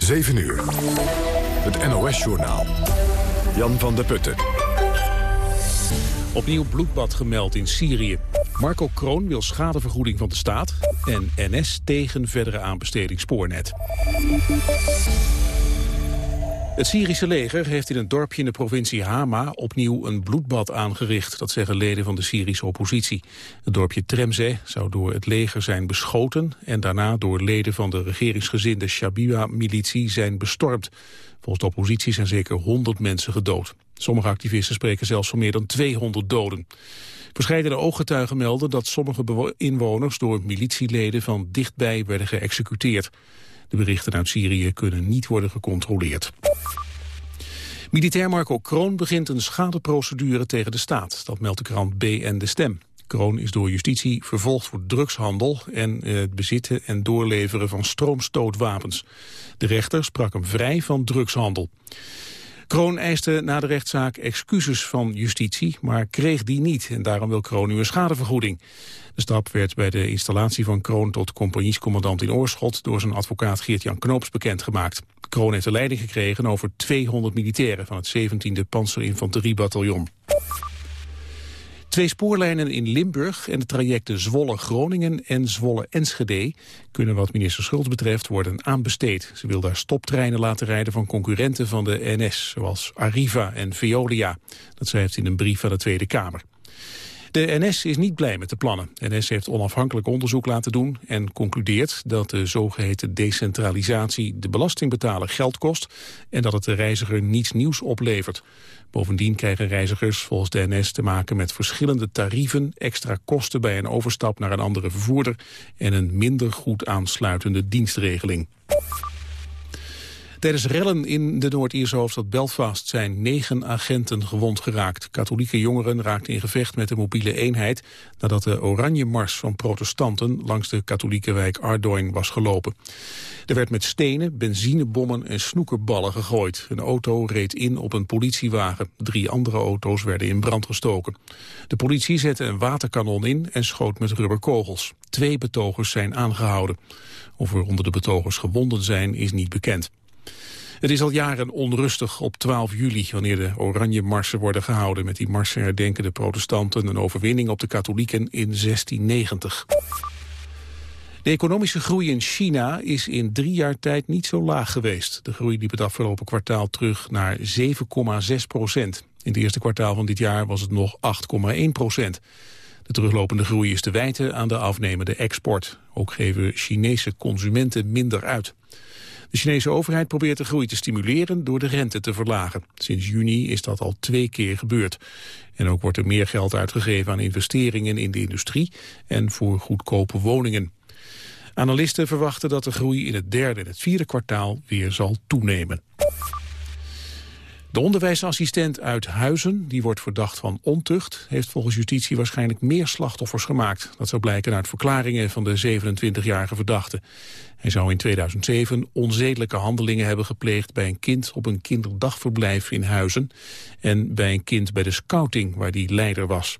7 uur. Het NOS-journaal. Jan van der Putten. Opnieuw bloedbad gemeld in Syrië. Marco Kroon wil schadevergoeding van de staat... en NS tegen verdere aanbesteding spoornet. Het Syrische leger heeft in een dorpje in de provincie Hama opnieuw een bloedbad aangericht. Dat zeggen leden van de Syrische oppositie. Het dorpje Tremze zou door het leger zijn beschoten en daarna door leden van de regeringsgezinde Shabiba-militie zijn bestormd. Volgens de oppositie zijn zeker 100 mensen gedood. Sommige activisten spreken zelfs van meer dan 200 doden. Verscheidene ooggetuigen melden dat sommige inwoners door militieleden van dichtbij werden geëxecuteerd. De berichten uit Syrië kunnen niet worden gecontroleerd. Militair Marco Kroon begint een schadeprocedure tegen de staat. Dat meldt de krant BN De Stem. Kroon is door justitie vervolgd voor drugshandel en eh, het bezitten en doorleveren van stroomstootwapens. De rechter sprak hem vrij van drugshandel. Kroon eiste na de rechtszaak excuses van justitie, maar kreeg die niet. En daarom wil Kroon nu een schadevergoeding. De stap werd bij de installatie van Kroon tot compagniescommandant in Oorschot... door zijn advocaat Geert-Jan Knoops bekendgemaakt. Kroon heeft de leiding gekregen over 200 militairen... van het 17e Panzerinfanteriebataljon. Twee spoorlijnen in Limburg en de trajecten Zwolle-Groningen en Zwolle-Enschede kunnen wat minister Schultz betreft worden aanbesteed. Ze wil daar stoptreinen laten rijden van concurrenten van de NS, zoals Arriva en Veolia. Dat schrijft in een brief aan de Tweede Kamer. De NS is niet blij met de plannen. NS heeft onafhankelijk onderzoek laten doen en concludeert dat de zogeheten decentralisatie de belastingbetaler geld kost en dat het de reiziger niets nieuws oplevert. Bovendien krijgen reizigers volgens de NS te maken met verschillende tarieven, extra kosten bij een overstap naar een andere vervoerder en een minder goed aansluitende dienstregeling. Tijdens rellen in de Noord-Ierse hoofdstad Belfast zijn negen agenten gewond geraakt. Katholieke jongeren raakten in gevecht met de mobiele eenheid nadat de oranje mars van protestanten langs de katholieke wijk Ardoin was gelopen. Er werd met stenen, benzinebommen en snoekerballen gegooid. Een auto reed in op een politiewagen. Drie andere auto's werden in brand gestoken. De politie zette een waterkanon in en schoot met rubberkogels. Twee betogers zijn aangehouden. Of er onder de betogers gewonden zijn is niet bekend. Het is al jaren onrustig op 12 juli, wanneer de oranje marsen worden gehouden. Met die marsen herdenken de protestanten een overwinning op de katholieken in 1690. De economische groei in China is in drie jaar tijd niet zo laag geweest. De groei liep het afgelopen kwartaal terug naar 7,6 procent. In het eerste kwartaal van dit jaar was het nog 8,1 procent. De teruglopende groei is te wijten aan de afnemende export. Ook geven Chinese consumenten minder uit. De Chinese overheid probeert de groei te stimuleren door de rente te verlagen. Sinds juni is dat al twee keer gebeurd. En ook wordt er meer geld uitgegeven aan investeringen in de industrie en voor goedkope woningen. Analisten verwachten dat de groei in het derde en het vierde kwartaal weer zal toenemen. De onderwijsassistent uit Huizen, die wordt verdacht van ontucht... heeft volgens justitie waarschijnlijk meer slachtoffers gemaakt. Dat zou blijken uit verklaringen van de 27-jarige verdachte. Hij zou in 2007 onzedelijke handelingen hebben gepleegd... bij een kind op een kinderdagverblijf in Huizen... en bij een kind bij de scouting, waar die leider was.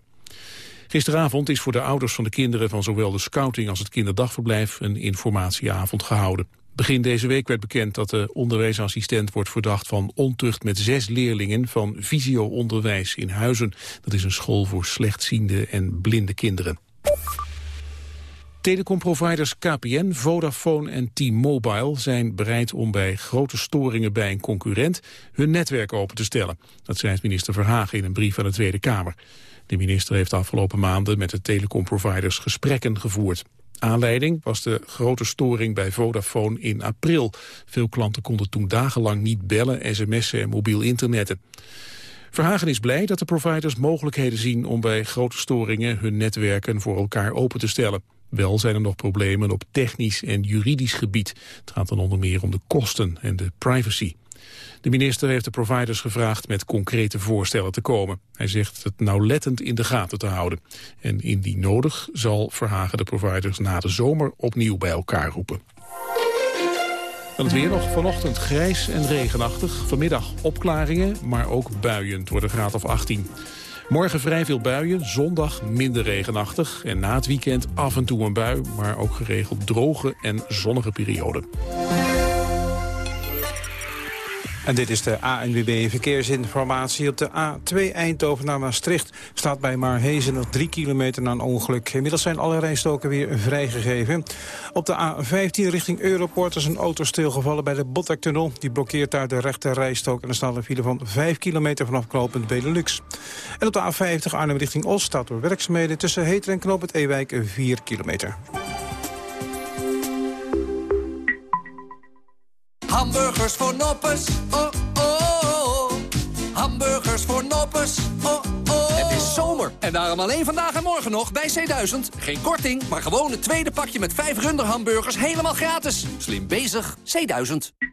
Gisteravond is voor de ouders van de kinderen van zowel de scouting als het kinderdagverblijf een informatieavond gehouden. Begin deze week werd bekend dat de onderwijsassistent wordt verdacht van ontucht met zes leerlingen van Visio-onderwijs in Huizen. Dat is een school voor slechtziende en blinde kinderen. Telecomproviders KPN, Vodafone en T-Mobile zijn bereid om bij grote storingen bij een concurrent hun netwerk open te stellen. Dat zei minister Verhagen in een brief aan de Tweede Kamer. De minister heeft de afgelopen maanden met de telecomproviders gesprekken gevoerd. Aanleiding was de grote storing bij Vodafone in april. Veel klanten konden toen dagenlang niet bellen, sms'en en mobiel internetten. Verhagen is blij dat de providers mogelijkheden zien om bij grote storingen hun netwerken voor elkaar open te stellen. Wel zijn er nog problemen op technisch en juridisch gebied. Het gaat dan onder meer om de kosten en de privacy. De minister heeft de providers gevraagd met concrete voorstellen te komen. Hij zegt het nauwlettend in de gaten te houden. En indien nodig zal Verhagen de providers na de zomer opnieuw bij elkaar roepen. Dan het weer nog vanochtend grijs en regenachtig. Vanmiddag opklaringen, maar ook buien. Wordt een graad of 18. Morgen vrij veel buien, zondag minder regenachtig. En na het weekend af en toe een bui, maar ook geregeld droge en zonnige perioden. En dit is de ANWB Verkeersinformatie. Op de A2 Eindhoven naar Maastricht staat bij Marhezen nog 3 kilometer na een ongeluk. Inmiddels zijn alle rijstoken weer vrijgegeven. Op de A15 richting Europort is een auto stilgevallen bij de Botlektunnel. Die blokkeert daar de rechte rijstok en er staat een file van 5 kilometer vanaf knooppunt Benelux. En op de A50 Arnhem richting Oost staat door werkzaamheden tussen Heter en knooppunt Ewijk 4 kilometer. Hamburgers voor noppes, oh oh. Hamburgers voor noppes, oh oh. Het is zomer en daarom alleen vandaag en morgen nog bij C1000. Geen korting, maar gewoon het tweede pakje met 5 runderhamburgers helemaal gratis. Slim bezig, C1000.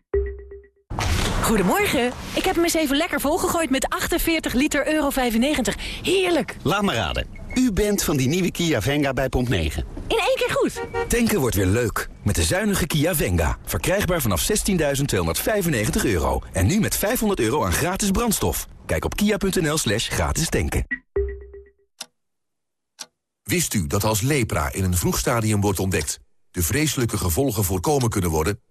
Goedemorgen. Ik heb hem eens even lekker volgegooid met 48 liter euro 95. Heerlijk. Laat me raden. U bent van die nieuwe Kia Venga bij Pomp 9. In één keer goed. Tanken wordt weer leuk. Met de zuinige Kia Venga. Verkrijgbaar vanaf 16.295 euro. En nu met 500 euro aan gratis brandstof. Kijk op kia.nl slash gratis tanken. Wist u dat als lepra in een vroeg stadium wordt ontdekt... de vreselijke gevolgen voorkomen kunnen worden?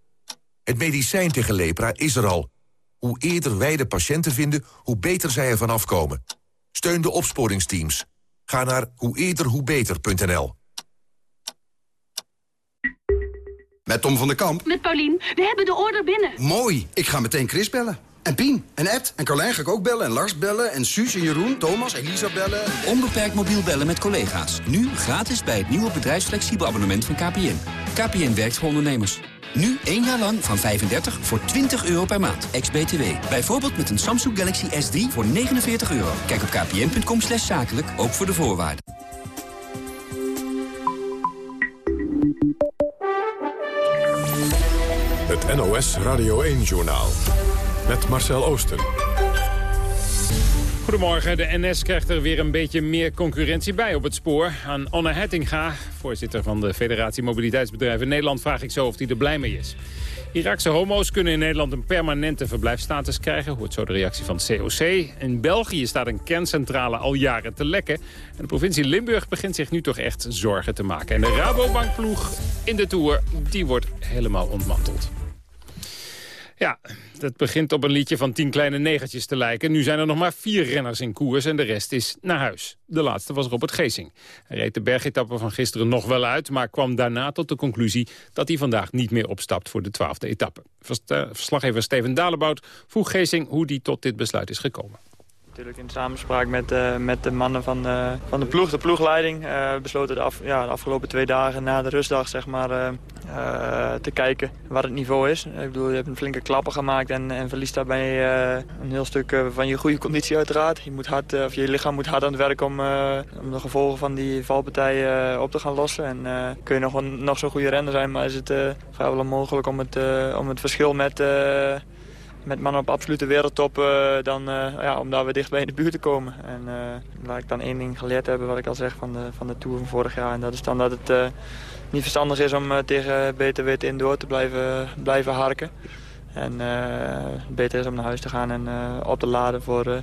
Het medicijn tegen lepra is er al. Hoe eerder wij de patiënten vinden, hoe beter zij ervan afkomen. Steun de opsporingsteams. Ga naar hoe eerder hoe beter.nl. Met Tom van der Kamp. Met Paulien. We hebben de order binnen. Mooi. Ik ga meteen Chris bellen. En Pien. En Ed. En Carlijn ga ik ook bellen. En Lars bellen. En Suus en Jeroen. Thomas. Elisa bellen. Onbeperkt mobiel bellen met collega's. Nu gratis bij het nieuwe bedrijfsflexibel abonnement van KPN. KPN werkt voor ondernemers. Nu één jaar lang van 35 voor 20 euro per maand. Ex-BTW. Bijvoorbeeld met een Samsung Galaxy S3 voor 49 euro. Kijk op kpn.com slash zakelijk, ook voor de voorwaarden. Het NOS Radio 1-journaal. Met Marcel Oosten. Goedemorgen, de NS krijgt er weer een beetje meer concurrentie bij op het spoor. Aan Anne Hettinga, voorzitter van de Federatie Mobiliteitsbedrijven Nederland... vraag ik zo of hij er blij mee is. Iraakse homo's kunnen in Nederland een permanente verblijfstatus krijgen. Hoort zo de reactie van COC. In België staat een kerncentrale al jaren te lekken. En de provincie Limburg begint zich nu toch echt zorgen te maken. En de Rabobankploeg in de Tour, die wordt helemaal ontmanteld. Ja, het begint op een liedje van tien kleine negertjes te lijken. Nu zijn er nog maar vier renners in koers en de rest is naar huis. De laatste was Robert Geesing. Hij reed de bergetappe van gisteren nog wel uit... maar kwam daarna tot de conclusie dat hij vandaag niet meer opstapt voor de twaalfde etappe. Eh, verslaggever Steven Dalebout vroeg Geesing hoe hij tot dit besluit is gekomen natuurlijk in samenspraak met, uh, met de mannen van, uh, van de ploeg, de ploegleiding. Uh, besloten de, af, ja, de afgelopen twee dagen na de rustdag zeg maar, te kijken wat het niveau is. Ik bedoel, je hebt een flinke klappen gemaakt en, en verliest daarbij een heel stuk van je goede conditie uiteraard. Je, moet hard, of je lichaam moet hard aan het werk om, om de gevolgen van die valpartij op te gaan lossen. En kun je nog, nog zo'n goede renner zijn, maar is het vrijwel onmogelijk om het, om het verschil met met mannen op absolute wereldtop, uh, dan, uh, ja, om daar weer dichtbij in de buurt te komen. En uh, laat ik dan één ding geleerd hebben, wat ik al zeg van de, van de Tour van vorig jaar. En dat is dan dat het niet verstandig is om tegen beter weten in door te blijven, blijven harken. En beter is om naar huis te gaan en op te laden voor,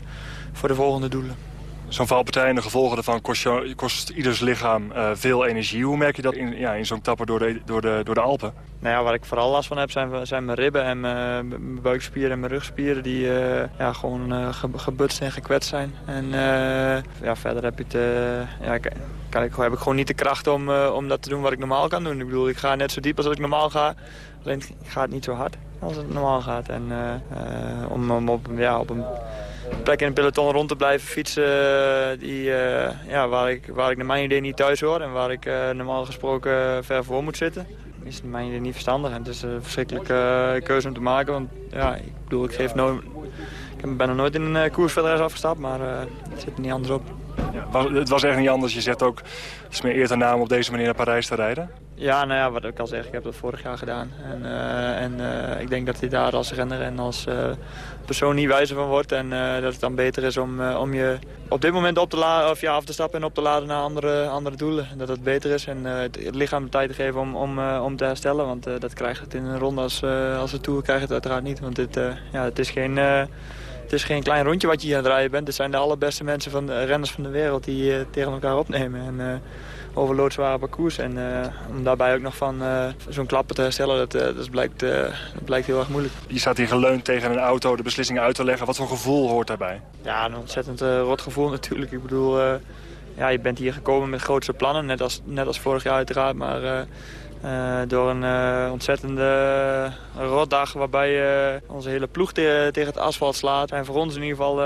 voor de volgende doelen. Zo'n valpartij en de gevolgen daarvan kost, kost ieders lichaam uh, veel energie. Hoe merk je dat in, ja, in zo'n tapper door de, door, de, door de Alpen? Nou ja, waar ik vooral last van heb zijn, zijn mijn ribben en mijn, buikspieren en mijn rugspieren... die uh, ja, gewoon uh, gebutst en gekwetst zijn. En ja, verder heb, ja, kan ik, heb ik gewoon niet de kracht om, om dat te doen wat ik normaal kan doen. Ik bedoel, ik ga net zo diep als ik normaal ga. Alleen ik ga het niet zo hard als het normaal gaat. En om op, ja, op een plek in het peloton rond te blijven fietsen eh, die, eh, ja, waar, ik, waar ik naar mijn idee niet thuis hoor en waar ik eh, normaal gesproken ver voor moet zitten. Is naar mijn idee niet verstandig en het is een verschrikkelijke keuze om te maken. Want ja, ik bedoel, ik geef nooit, ik ben er nooit in een koers verder afgestapt, maar het zit er niet anders op. Ja, het was echt niet anders. Je zegt ook, het is meer eer te naam op deze manier naar Parijs te rijden. Ja, nou ja, wat ik al zeg, ik heb dat vorig jaar gedaan. En, uh, en uh, ik denk dat hij daar als renner en als uh, persoon niet wijzer van wordt. En dat het dan beter is om, om je op dit moment op te of ja, af te stappen en op te laden naar andere, andere doelen. Dat het beter is en het, het, lichaam de tijd te geven om, om, om te herstellen. Want dat krijgt het in een ronde als, als de Tour krijgt het uiteraard niet. Want dit, ja, het is geen het is geen klein rondje wat je hier aan het rijden bent. Het zijn de allerbeste mensen van de renners van de wereld die tegen elkaar opnemen. En, over loodzware parcours. En om daarbij ook nog van zo'n klappen te herstellen, dat, dat, blijkt, dat blijkt heel erg moeilijk. Je staat hier geleund tegen een auto de beslissing uit te leggen. Wat voor gevoel hoort daarbij? Ja, een ontzettend rot gevoel natuurlijk. Ik bedoel, ja, je bent hier gekomen met grootste plannen, net als, net als vorig jaar uiteraard. Maar uh, door een uh, ontzettende rotdag waarbij onze hele ploeg te tegen het asfalt slaat. En voor ons in ieder geval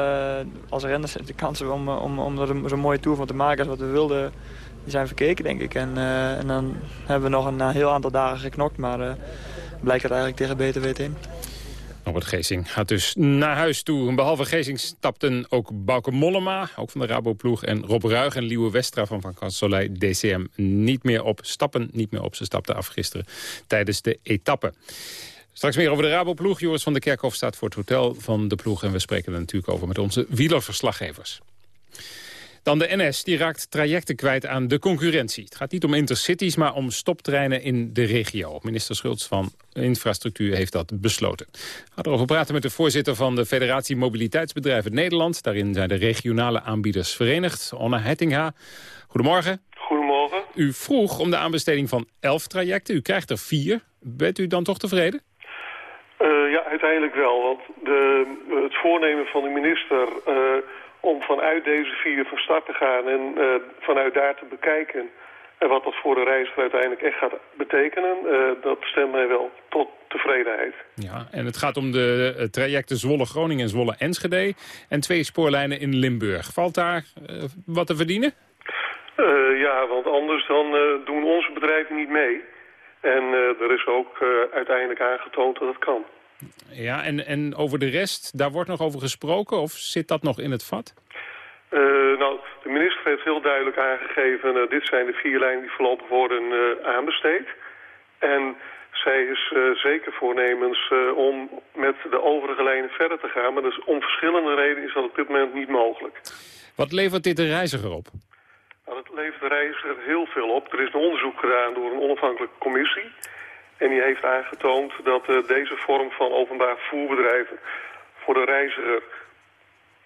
als renners de kansen om, om, om er zo'n mooie tour van te maken als wat we wilden, zijn verkeken denk ik. En, en dan hebben we nog een, heel aantal dagen geknokt, maar blijkt het eigenlijk tegen beter weten in. Robert Geesing gaat dus naar huis toe. Behalve Geesing stapten ook Bauke Mollema, ook van de Rabo-ploeg... en Rob Ruig en Liewe Westra van Van Soleil DCM niet meer op. Stappen niet meer op. Ze stapten af gisteren tijdens de etappe. Straks meer over de Rabo-ploeg. Joris van der Kerkhof staat voor het hotel van de ploeg... en we spreken er natuurlijk over met onze wielerverslaggevers. Dan de NS, die raakt trajecten kwijt aan de concurrentie. Het gaat niet om intercities, maar om stoptreinen in de regio. Minister Schultz van Infrastructuur heeft dat besloten. We gaan erover praten met de voorzitter van de Federatie Mobiliteitsbedrijven Nederland. Daarin zijn de regionale aanbieders verenigd. Onne Hettinga, goedemorgen. Goedemorgen. U vroeg om de aanbesteding van elf trajecten. U krijgt er vier. Bent u dan toch tevreden? Uh, ja, uiteindelijk wel. Want de, het voornemen van de minister... Uh, om vanuit deze vier van start te gaan en uh, vanuit daar te bekijken... en wat dat voor de reiziger uiteindelijk echt gaat betekenen... Uh, dat stemt mij wel tot tevredenheid. Ja, en het gaat om de uh, trajecten Zwolle-Groningen en Zwolle-Enschede... en twee spoorlijnen in Limburg. Valt daar wat te verdienen? ja, want anders dan doen onze bedrijven niet mee... En er is ook uiteindelijk aangetoond dat het kan. Ja, en, en over de rest, daar wordt nog over gesproken of zit dat nog in het vat? Uh, nou, de minister heeft heel duidelijk aangegeven... Uh, dit zijn de vier lijnen die voorlopig worden uh, aanbesteed. En zij is zeker voornemens om met de overige lijnen verder te gaan. Maar dus om verschillende redenen is dat op dit moment niet mogelijk. Wat levert dit de reiziger op? Nou, het levert de reiziger heel veel op. Er is een onderzoek gedaan door een onafhankelijke commissie... En die heeft aangetoond dat uh, deze vorm van openbaar vervoerbedrijven voor de reiziger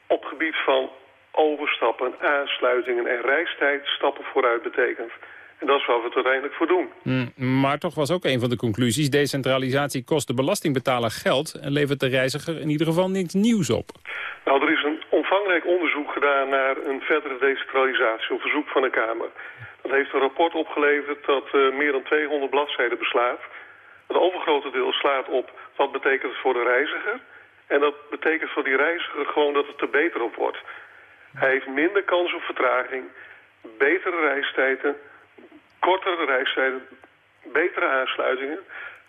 op gebied van overstappen, aansluitingen en reistijd stappen vooruit betekent. En dat is waar we het uiteindelijk voor doen. Mm, maar toch was ook een van de conclusies... decentralisatie kost de belastingbetaler geld... en levert de reiziger in ieder geval niks nieuws op. Nou, er is een omvangrijk onderzoek gedaan naar een verdere decentralisatie... op verzoek van de Kamer. Dat heeft een rapport opgeleverd dat uh, meer dan 200 bladzijden beslaat... Het overgrote deel slaat op wat betekent het voor de reiziger. En dat betekent voor die reiziger gewoon dat het er beter op wordt. Hij heeft minder kans op vertraging, betere reistijden, kortere reistijden, betere aansluitingen.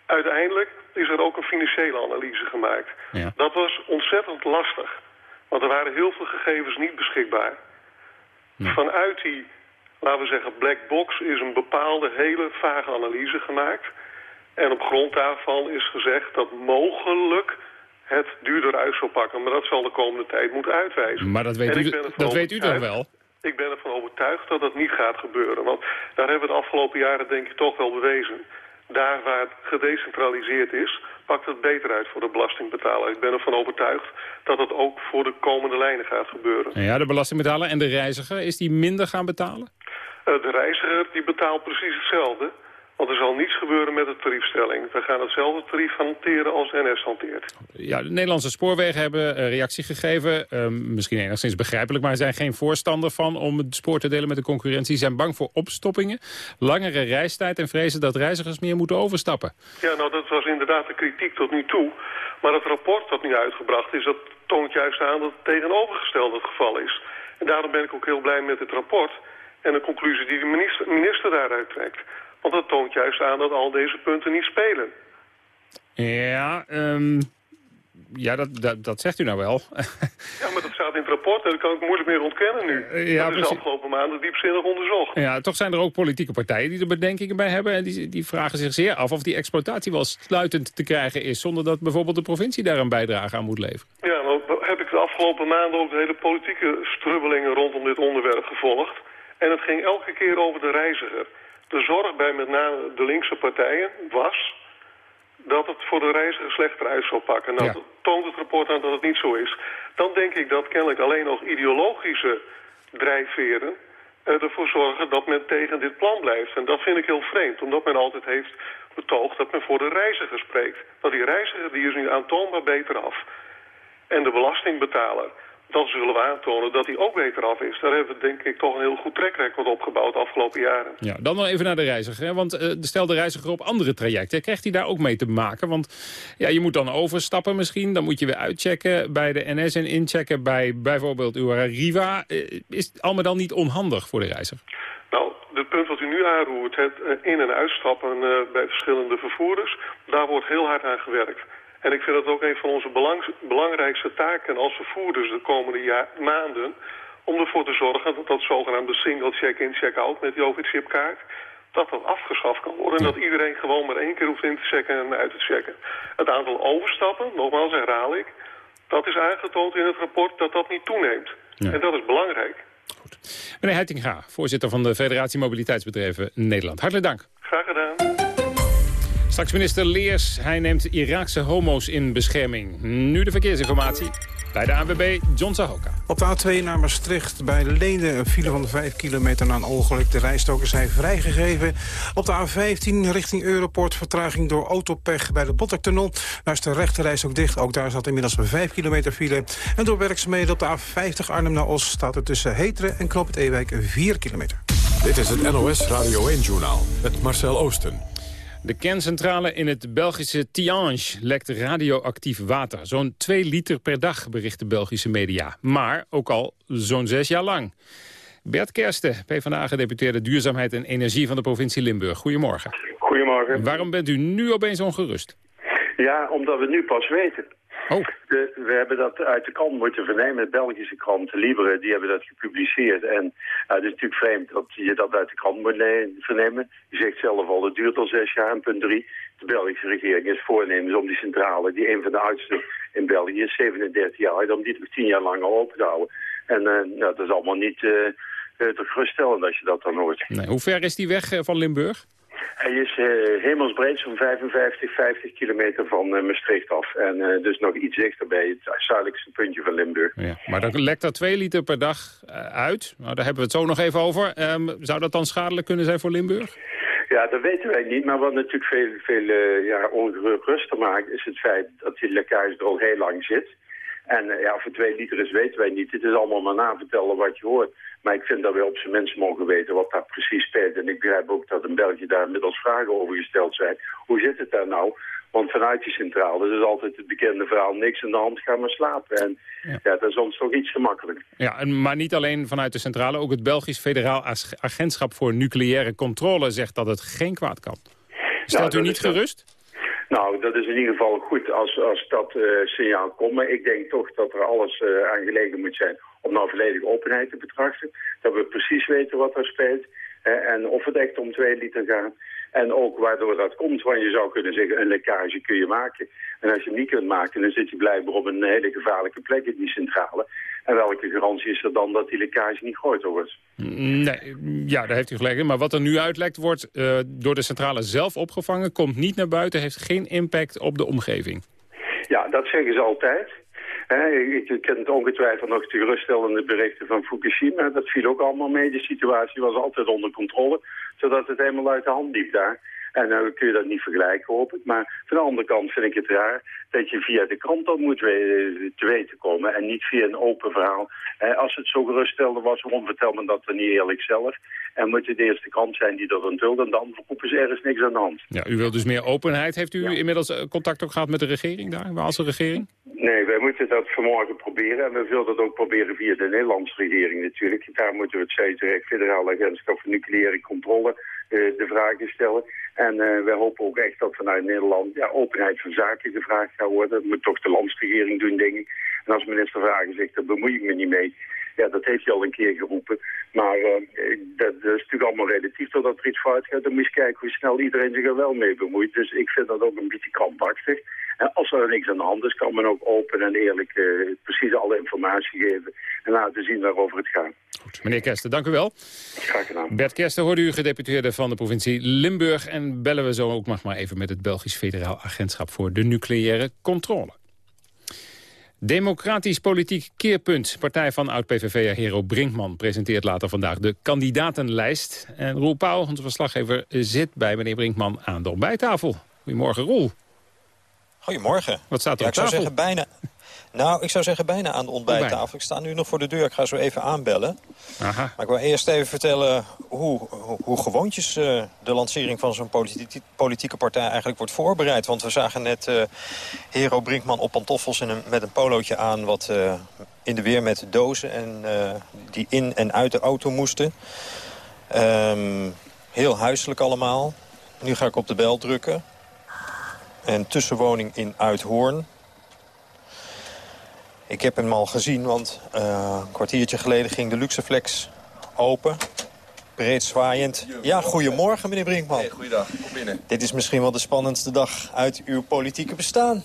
Uiteindelijk is er ook een financiële analyse gemaakt. Ja. Dat was ontzettend lastig, want er waren heel veel gegevens niet beschikbaar. Vanuit die, laten we zeggen, black box is een bepaalde hele vage analyse gemaakt... En op grond daarvan is gezegd dat mogelijk het duurder uit zal pakken. Maar dat zal de komende tijd moeten uitwijzen. Maar dat weet, u, dat weet u toch wel? Ik ben ervan overtuigd dat dat niet gaat gebeuren. Want daar hebben we de afgelopen jaren denk ik toch wel bewezen. Daar waar het gedecentraliseerd is, pakt het beter uit voor de belastingbetaler. Ik ben ervan overtuigd dat het ook voor de komende lijnen gaat gebeuren. Ja, de belastingbetaler en de reiziger, is die minder gaan betalen? Uh, de reiziger die betaalt precies hetzelfde. Want er zal niets gebeuren met de tariefstelling. We gaan hetzelfde tarief hanteren als NS hanteert. Ja, de Nederlandse spoorwegen hebben een reactie gegeven. Ehm, misschien enigszins begrijpelijk, maar zijn geen voorstander van... om het spoor te delen met de concurrentie. Zijn bang voor opstoppingen, langere reistijd... en vrezen dat reizigers meer moeten overstappen. Ja, nou, dat was inderdaad de kritiek tot nu toe. Maar het rapport dat nu uitgebracht is... dat toont juist aan dat het tegenovergestelde het geval is. En daarom ben ik ook heel blij met het rapport... en de conclusie die de minister, minister daaruit trekt. Want dat toont juist aan dat al deze punten niet spelen. Ja, um, ja dat, dat, dat, zegt u nou wel. ja, maar dat staat in het rapport en dat kan ik moeilijk meer ontkennen nu. Uh, ja, dat is afgelopen maanden diepzinnig onderzocht. Ja, toch zijn er ook politieke partijen die er bedenkingen bij hebben. En die, die vragen zich zeer af of die exploitatie wel sluitend te krijgen is... zonder dat bijvoorbeeld de provincie daar een bijdrage aan moet leveren. Ja, nou heb ik de afgelopen maanden ook de hele politieke strubbelingen rondom dit onderwerp gevolgd. En het ging elke keer over de reiziger. De zorg bij met name de linkse partijen was dat het voor de reiziger slechter uit zal pakken. Nou, toont het rapport aan dat het niet zo is. Dan denk ik dat kennelijk alleen nog ideologische drijfveren ervoor zorgen dat men tegen dit plan blijft. En dat vind ik heel vreemd, omdat men altijd heeft betoogd dat men voor de reiziger spreekt. Dat die reiziger die is nu aantoonbaar beter af. En de belastingbetaler dan zullen we aantonen dat hij ook beter af is. Daar hebben we denk ik toch een heel goed trekrecord opgebouwd de afgelopen jaren. Ja, dan nog even naar de reiziger. Hè? Want uh, stel de reiziger op andere trajecten. Krijgt hij daar ook mee te maken? Want ja, je moet dan overstappen misschien. Dan moet je weer uitchecken bij de NS en inchecken bij bijvoorbeeld uw Riva. Uh, is het allemaal dan niet onhandig voor de reiziger? Nou, het punt wat u nu aanroert, het uh, in- en uitstappen bij verschillende vervoerders... daar wordt heel hard aan gewerkt. En ik vind dat ook een van onze belangrijkste taken als vervoerders de komende maanden... om ervoor te zorgen dat dat zogenaamde single check-in, check-out met die OV-chipkaart... dat dat afgeschaft kan worden en dat iedereen gewoon maar één keer hoeft in te checken en uit te checken. Het aantal overstappen, nogmaals herhaal ik, dat is aangetoond in het rapport dat dat niet toeneemt. En dat is belangrijk. Goed. Meneer Heitinga, voorzitter van de Federatie Mobiliteitsbedrijven Nederland. Hartelijk dank. Graag gedaan. Straks minister Leers, hij neemt Iraakse homo's in bescherming. Nu de verkeersinformatie. Bij de ANWB, John Sahoka. Op de A2 naar Maastricht bij Leende een file van 5 kilometer na een ongeluk. De rijstokers zijn vrijgegeven. Op de A15 richting Europort vertraging door autopech bij de Bottertunnel. Daar is de rechterreis ook dicht. Ook daar staat inmiddels een 5 kilometer file. En door werkzaamheden op de A50 Arnhem naar Os staat er tussen Heteren en Knoop het Ewijk 4 kilometer. Dit is het NOS Radio 1-journaal met Marcel Oosten. De kerncentrale in het Belgische Tiange lekt radioactief water. Zo'n 2 liter per dag, berichten Belgische media. Maar ook al zo'n zes jaar lang. Bert Kersten, PvdA-gedeputeerde Duurzaamheid en Energie van de provincie Limburg. Goedemorgen. Goedemorgen. Waarom bent u nu opeens ongerust? Ja, omdat we nu pas weten. Oh. we hebben dat uit de krant moeten vernemen. De Belgische krant Libre, die hebben dat gepubliceerd. En uh, het is natuurlijk vreemd dat je dat uit de krant moet vernemen. Je zegt zelf al, het duurt al zes jaar. En punt drie, de Belgische regering is voornemens om die centrale, die een van de oudste in België is, 37 jaar, om die toch tien jaar langer open te houden. En uh, nou, dat is allemaal niet uh, te geruststellend als je dat dan hoort. Nee, hoe ver is die weg van Limburg? Hij is uh, hemelsbreed zo'n 55, 50 kilometer van uh, Maastricht af. En uh, dus nog iets dichter bij het zuidelijkste puntje van Limburg. Ja, maar dan lekt er 2 liter per dag uit. Nou, daar hebben we het zo nog even over. Um, zou dat dan schadelijk kunnen zijn voor Limburg? Ja, dat weten wij niet. Maar wat natuurlijk veel, veel ja, ongeruster maakt... is het feit dat die lekkage er al heel lang zit. En ja, voor 2 liter is weten wij niet. Het is allemaal maar navertellen wat je hoort. Maar ik vind dat we op zijn mensen mogen weten wat daar precies speelt. En ik begrijp ook dat in België daar inmiddels vragen over gesteld zijn. Hoe zit het daar nou? Want vanuit die centrale is altijd het bekende verhaal... niks aan de hand, ga maar slapen. En ja. ja, dat is ons toch iets te makkelijk. Ja, en, maar niet alleen vanuit de centrale. Ook het Belgisch Federaal Agentschap voor Nucleaire Controle... zegt dat het geen kwaad kan. Stelt nou, u niet gerust? Nou, dat is in ieder geval goed als, als dat uh, signaal komt. Maar ik denk toch dat er alles uh, aan gelegen moet zijn om nou volledige openheid te betrachten. Dat we precies weten wat er speelt. en of het echt om twee liter gaat. En ook waardoor dat komt, want je zou kunnen zeggen, een lekkage kun je maken. En als je hem niet kunt maken, dan zit je blijkbaar op een hele gevaarlijke plek in die centrale. En welke garantie is er dan dat die lekkage niet groter wordt? Nee, ja, daar heeft u gelijk in. Maar wat er nu uitlekt wordt uh, door de centrale zelf opgevangen... komt niet naar buiten, heeft geen impact op de omgeving. Ja, dat zeggen ze altijd. Ik ken het ongetwijfeld nog de geruststellende berichten van Fukushima. Dat viel ook allemaal mee. De situatie was altijd onder controle, zodat het helemaal uit de hand liep daar. En dan uh, kun je dat niet vergelijken, hoop ik. Maar van de andere kant vind ik het raar dat je via de krant dat moet we te weten komen. En niet via een open verhaal. Eh, als het zo geruststelde was, waarom vertelt men dat dan niet eerlijk zelf? En moet het de eerste krant zijn die dat dan wil, en dan roepen ze ergens niks aan de hand. Ja, u wilt dus meer openheid. Heeft u inmiddels eh, contact ook gehad met de regering daar, de regering? Nee, wij moeten dat vanmorgen proberen. En we willen dat ook proberen via de Nederlandse regering natuurlijk. Daar moeten we het CTREC, Federaal Agentschap voor Nucleaire Controle, de vragen stellen. En uh, wij hopen ook echt dat vanuit Nederland ja, openheid van zaken gevraagd gaat worden. Dat moet toch de landsregering doen, ik. En als minister Vragen zegt, daar bemoei ik me niet mee. Ja, dat heeft hij al een keer geroepen. Maar uh, dat, is natuurlijk allemaal relatief totdat er iets fout gaat. Dan moet je kijken hoe snel iedereen zich er wel mee bemoeit. Dus ik vind dat ook een beetje krampachtig. En als er niks aan de hand is, kan men ook open en eerlijk precies alle informatie geven en laten zien waarover het gaat. Goed, meneer Kersten, dank u wel. Graag gedaan. Bert Kersten hoorde u gedeputeerde van de provincie Limburg. En bellen we zo ook nog maar even met het Belgisch Federaal Agentschap voor de Nucleaire Controle. Democratisch Politiek Keerpunt. Partij van oud-PVV'er Hero Brinkman presenteert later vandaag de kandidatenlijst. En Roel Pauw, onze verslaggever, zit bij meneer Brinkman aan de ontbijttafel. Goedemorgen, Roel. Goedemorgen. Wat staat er ja, op ik zou tafel? zeggen bijna, nou, ik zou zeggen bijna aan de ontbijttafel. Ik sta nu nog voor de deur. Ik ga zo even aanbellen. Aha. Maar ik wil eerst even vertellen hoe, hoe, hoe gewoontjes eh, de lancering van zo'n politi politieke partij eigenlijk wordt voorbereid. Want we zagen net eh Hero Brinkman op pantoffels en een, met een polootje aan... wat eh, in de weer met dozen en die in en uit de auto moesten. Ehm, heel huiselijk allemaal. Nu ga ik op de bel drukken. Een tussenwoning in Uithoorn. Ik heb hem al gezien, want eh, een kwartiertje geleden ging de Luxeflex open. Breed zwaaiend. Ja, goedemorgen meneer Brinkman. Hey, goeiedag, kom binnen. Dit is misschien wel de spannendste dag uit uw politieke bestaan.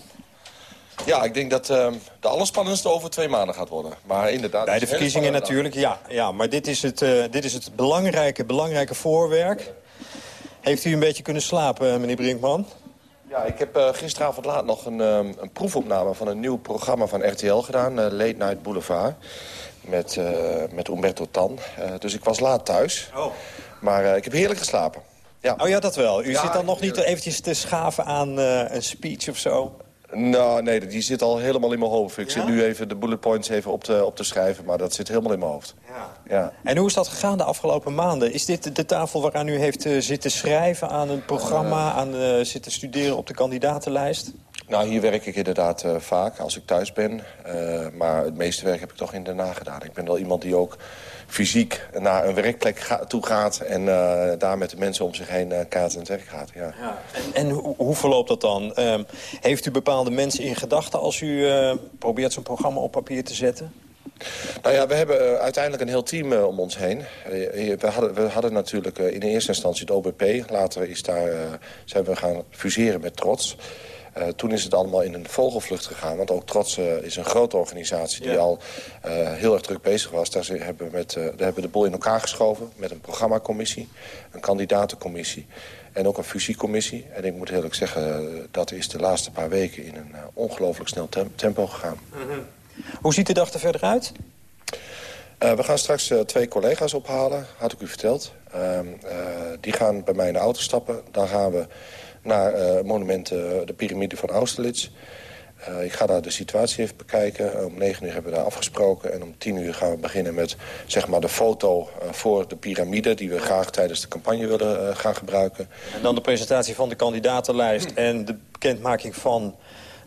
Ja, ik denk dat ehm, de allerspannendste over twee maanden gaat worden. Maar inderdaad... Bij de verkiezingen natuurlijk, ja, ja. Maar dit is, het, eh, dit is het belangrijke, belangrijke voorwerk. Heeft u een beetje kunnen slapen, eh, meneer Brinkman? Ja, ik heb eh, gisteravond laat nog een, ehm, een proefopname van een nieuw programma van RTL gedaan. eh, Late Night Boulevard. Met, eh, met Umberto Tan. Eh, dus ik was laat thuis. Oh. Maar eh, ik heb heerlijk geslapen. Ja. Oh ja, dat wel. U Ja, zit dan nog niet eventjes te schaven aan eh, een speech of zo? Nou, nee, die zit al helemaal in mijn hoofd. Ik zit nu even de bullet points even op te, op te schrijven, maar dat zit helemaal in mijn hoofd. Ja. Ja. En hoe is dat gegaan de afgelopen maanden? Is dit de tafel waaraan u heeft eh, zitten schrijven aan een programma... aan eh, zitten studeren op de kandidatenlijst? Nou, hier werk ik inderdaad eh, vaak als ik thuis ben. Eh, maar het meeste werk heb ik toch in Den Haag gedaan. Ik ben wel iemand die ook fysiek naar een werkplek ga- toe gaat... en eh, daar met de mensen om zich heen uh, kaart en het werk gaat. Ja. En, en hoe, hoe verloopt dat dan? Ehm, heeft u bepaalde mensen in gedachten als u eh, probeert zo'n programma op papier te zetten? Nou ja, we hebben eh, uiteindelijk een heel team eh, om ons heen. Eh, we, hadden, we hadden natuurlijk eh, in eerste instantie het OBP. Later is daar, eh, zijn we gaan fuseren met Trots. Eh, toen is het allemaal in een vogelvlucht gegaan. Want ook Trots eh, is een grote organisatie die al eh, heel erg druk bezig was. Daar, ze- hebben we met, eh, daar hebben we de boel in elkaar geschoven met een programmacommissie, een kandidatencommissie en ook een fusiecommissie. En ik moet eerlijk zeggen, eh, dat is de laatste paar weken in een eh, ongelooflijk snel tem- tempo gegaan. Hoe ziet de dag er verder uit? Eh, we gaan straks eh, twee collega's ophalen, had ik u verteld. Ehm, eh, die gaan bij mij in de auto stappen. Dan gaan we naar eh monument eh, de piramide van Austerlitz. Eh, ik ga daar de situatie even bekijken. Om negen uur hebben we daar afgesproken. En om tien uur gaan we beginnen met zeg maar, de foto voor de piramide... die we graag tijdens de campagne willen gaan gebruiken. En dan de presentatie van de kandidatenlijst en de bekendmaking van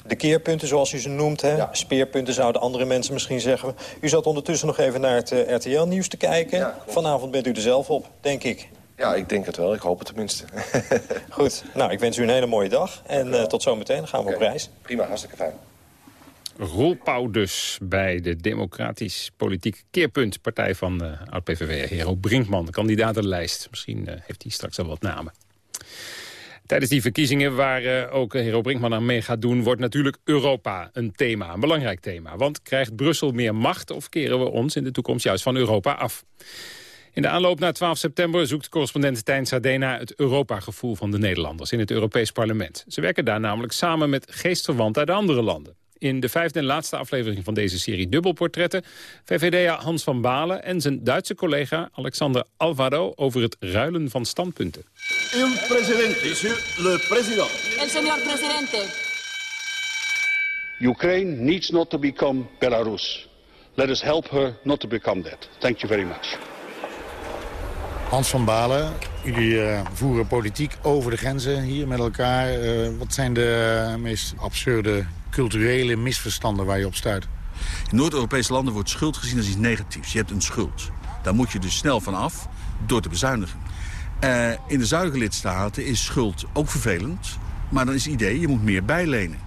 de keerpunten, zoals u ze noemt. Hè? Speerpunten zouden andere mensen misschien zeggen. U zat ondertussen nog even naar het RTL-nieuws te kijken. Vanavond bent u er zelf op, denk ik. Ja, ik denk het wel. Ik hoop het tenminste. Goed, nou, ik wens u een hele mooie dag. En eh, tot zometeen, dan gaan we op reis. Prima, hartstikke fijn. Roel Pauw dus bij de Democratisch Politiek Keerpunt. Partij van uh, oud-PVV Hero Brinkman, de kandidatenlijst. Misschien uh, heeft hij straks al wat namen. Tijdens die verkiezingen waar uh, ook Hero Brinkman aan mee gaat doen... wordt natuurlijk Europa een thema, een belangrijk thema. Want krijgt Brussel meer macht of keren we ons in de toekomst juist van Europa af? In de aanloop naar 12 september zoekt correspondent Tijn Sardena... het Europa-gevoel van de Nederlanders in het Europees Parlement. Ze werken daar namelijk samen met geestverwanten uit andere landen. In de vijfde en laatste aflevering van deze serie Dubbelportretten... VVD'a Hans van Balen en zijn Duitse collega Alexander Alvaro... over het ruilen van standpunten. Il presidente, le president. El señor presidente. Ukraine needs not to become Belarus. Let us help her not to become that. Thank you very much. Hans van Balen, jullie uh, voeren politiek over de grenzen hier met elkaar. Uh, wat zijn de meest absurde culturele misverstanden waar je op stuit? In Noord-Europese landen wordt schuld gezien als iets negatiefs. Je hebt een schuld. Daar moet je dus snel van af door te bezuinigen. Uh, in de zuidelijke lidstaten is schuld ook vervelend. Maar dan is het idee, je moet meer bijlenen.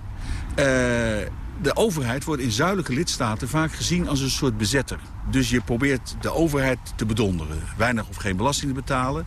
De overheid wordt in zuidelijke lidstaten vaak gezien als een soort bezetter. Dus je probeert de overheid te bedonderen. Weinig of geen belasting te betalen.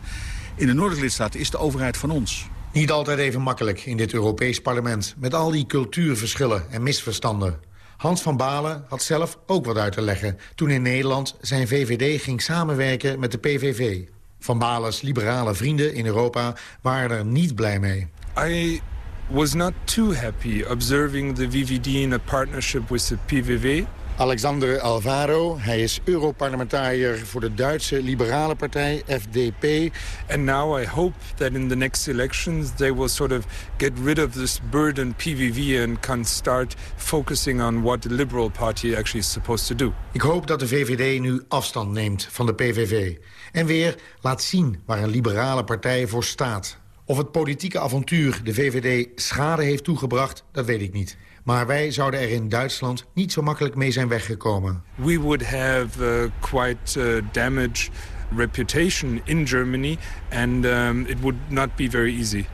In de noordelijke lidstaten is de overheid van ons. Niet altijd even makkelijk in dit Europees parlement... met al die cultuurverschillen en misverstanden. Hans van Balen had zelf ook wat uit te leggen... toen in Nederland zijn VVD ging samenwerken met de PVV. Van Balens liberale vrienden in Europa waren er niet blij mee. I was not too happy observing the VVD in a partnership with the PVV. Alexander Alvaro, hij is Europarlementariër voor de Duitse liberale partij FDP. And now I hope that in the next elections they will sort of get rid of this burden PVV and can start focusing on what the Liberal Party actually is supposed to do. Ik hoop dat de VVD nu afstand neemt van de PVV en weer laat zien waar een liberale partij voor staat. Of het politieke avontuur de VVD schade heeft toegebracht, dat weet ik niet. Maar wij zouden er in Duitsland niet zo makkelijk mee zijn weggekomen. We would have uh, quite uh, damaged reputation in Germany and um, it would not be very easy.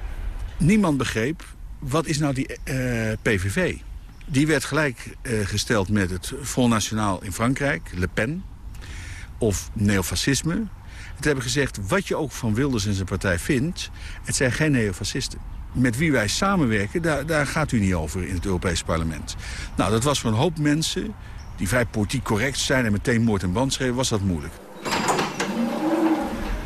Niemand begreep, wat is nou die uh, PVV? Die werd gelijk uh, gesteld met het Front National in Frankrijk, Le Pen, of neofascisme. Het hebben gezegd, wat je ook van Wilders en zijn partij vindt... het zijn geen neofascisten met wie wij samenwerken, daar, daar gaat u niet over in het Europees parlement. Nou, dat was voor een hoop mensen die vrij politiek correct zijn... en meteen moord en band schreven, was dat moeilijk.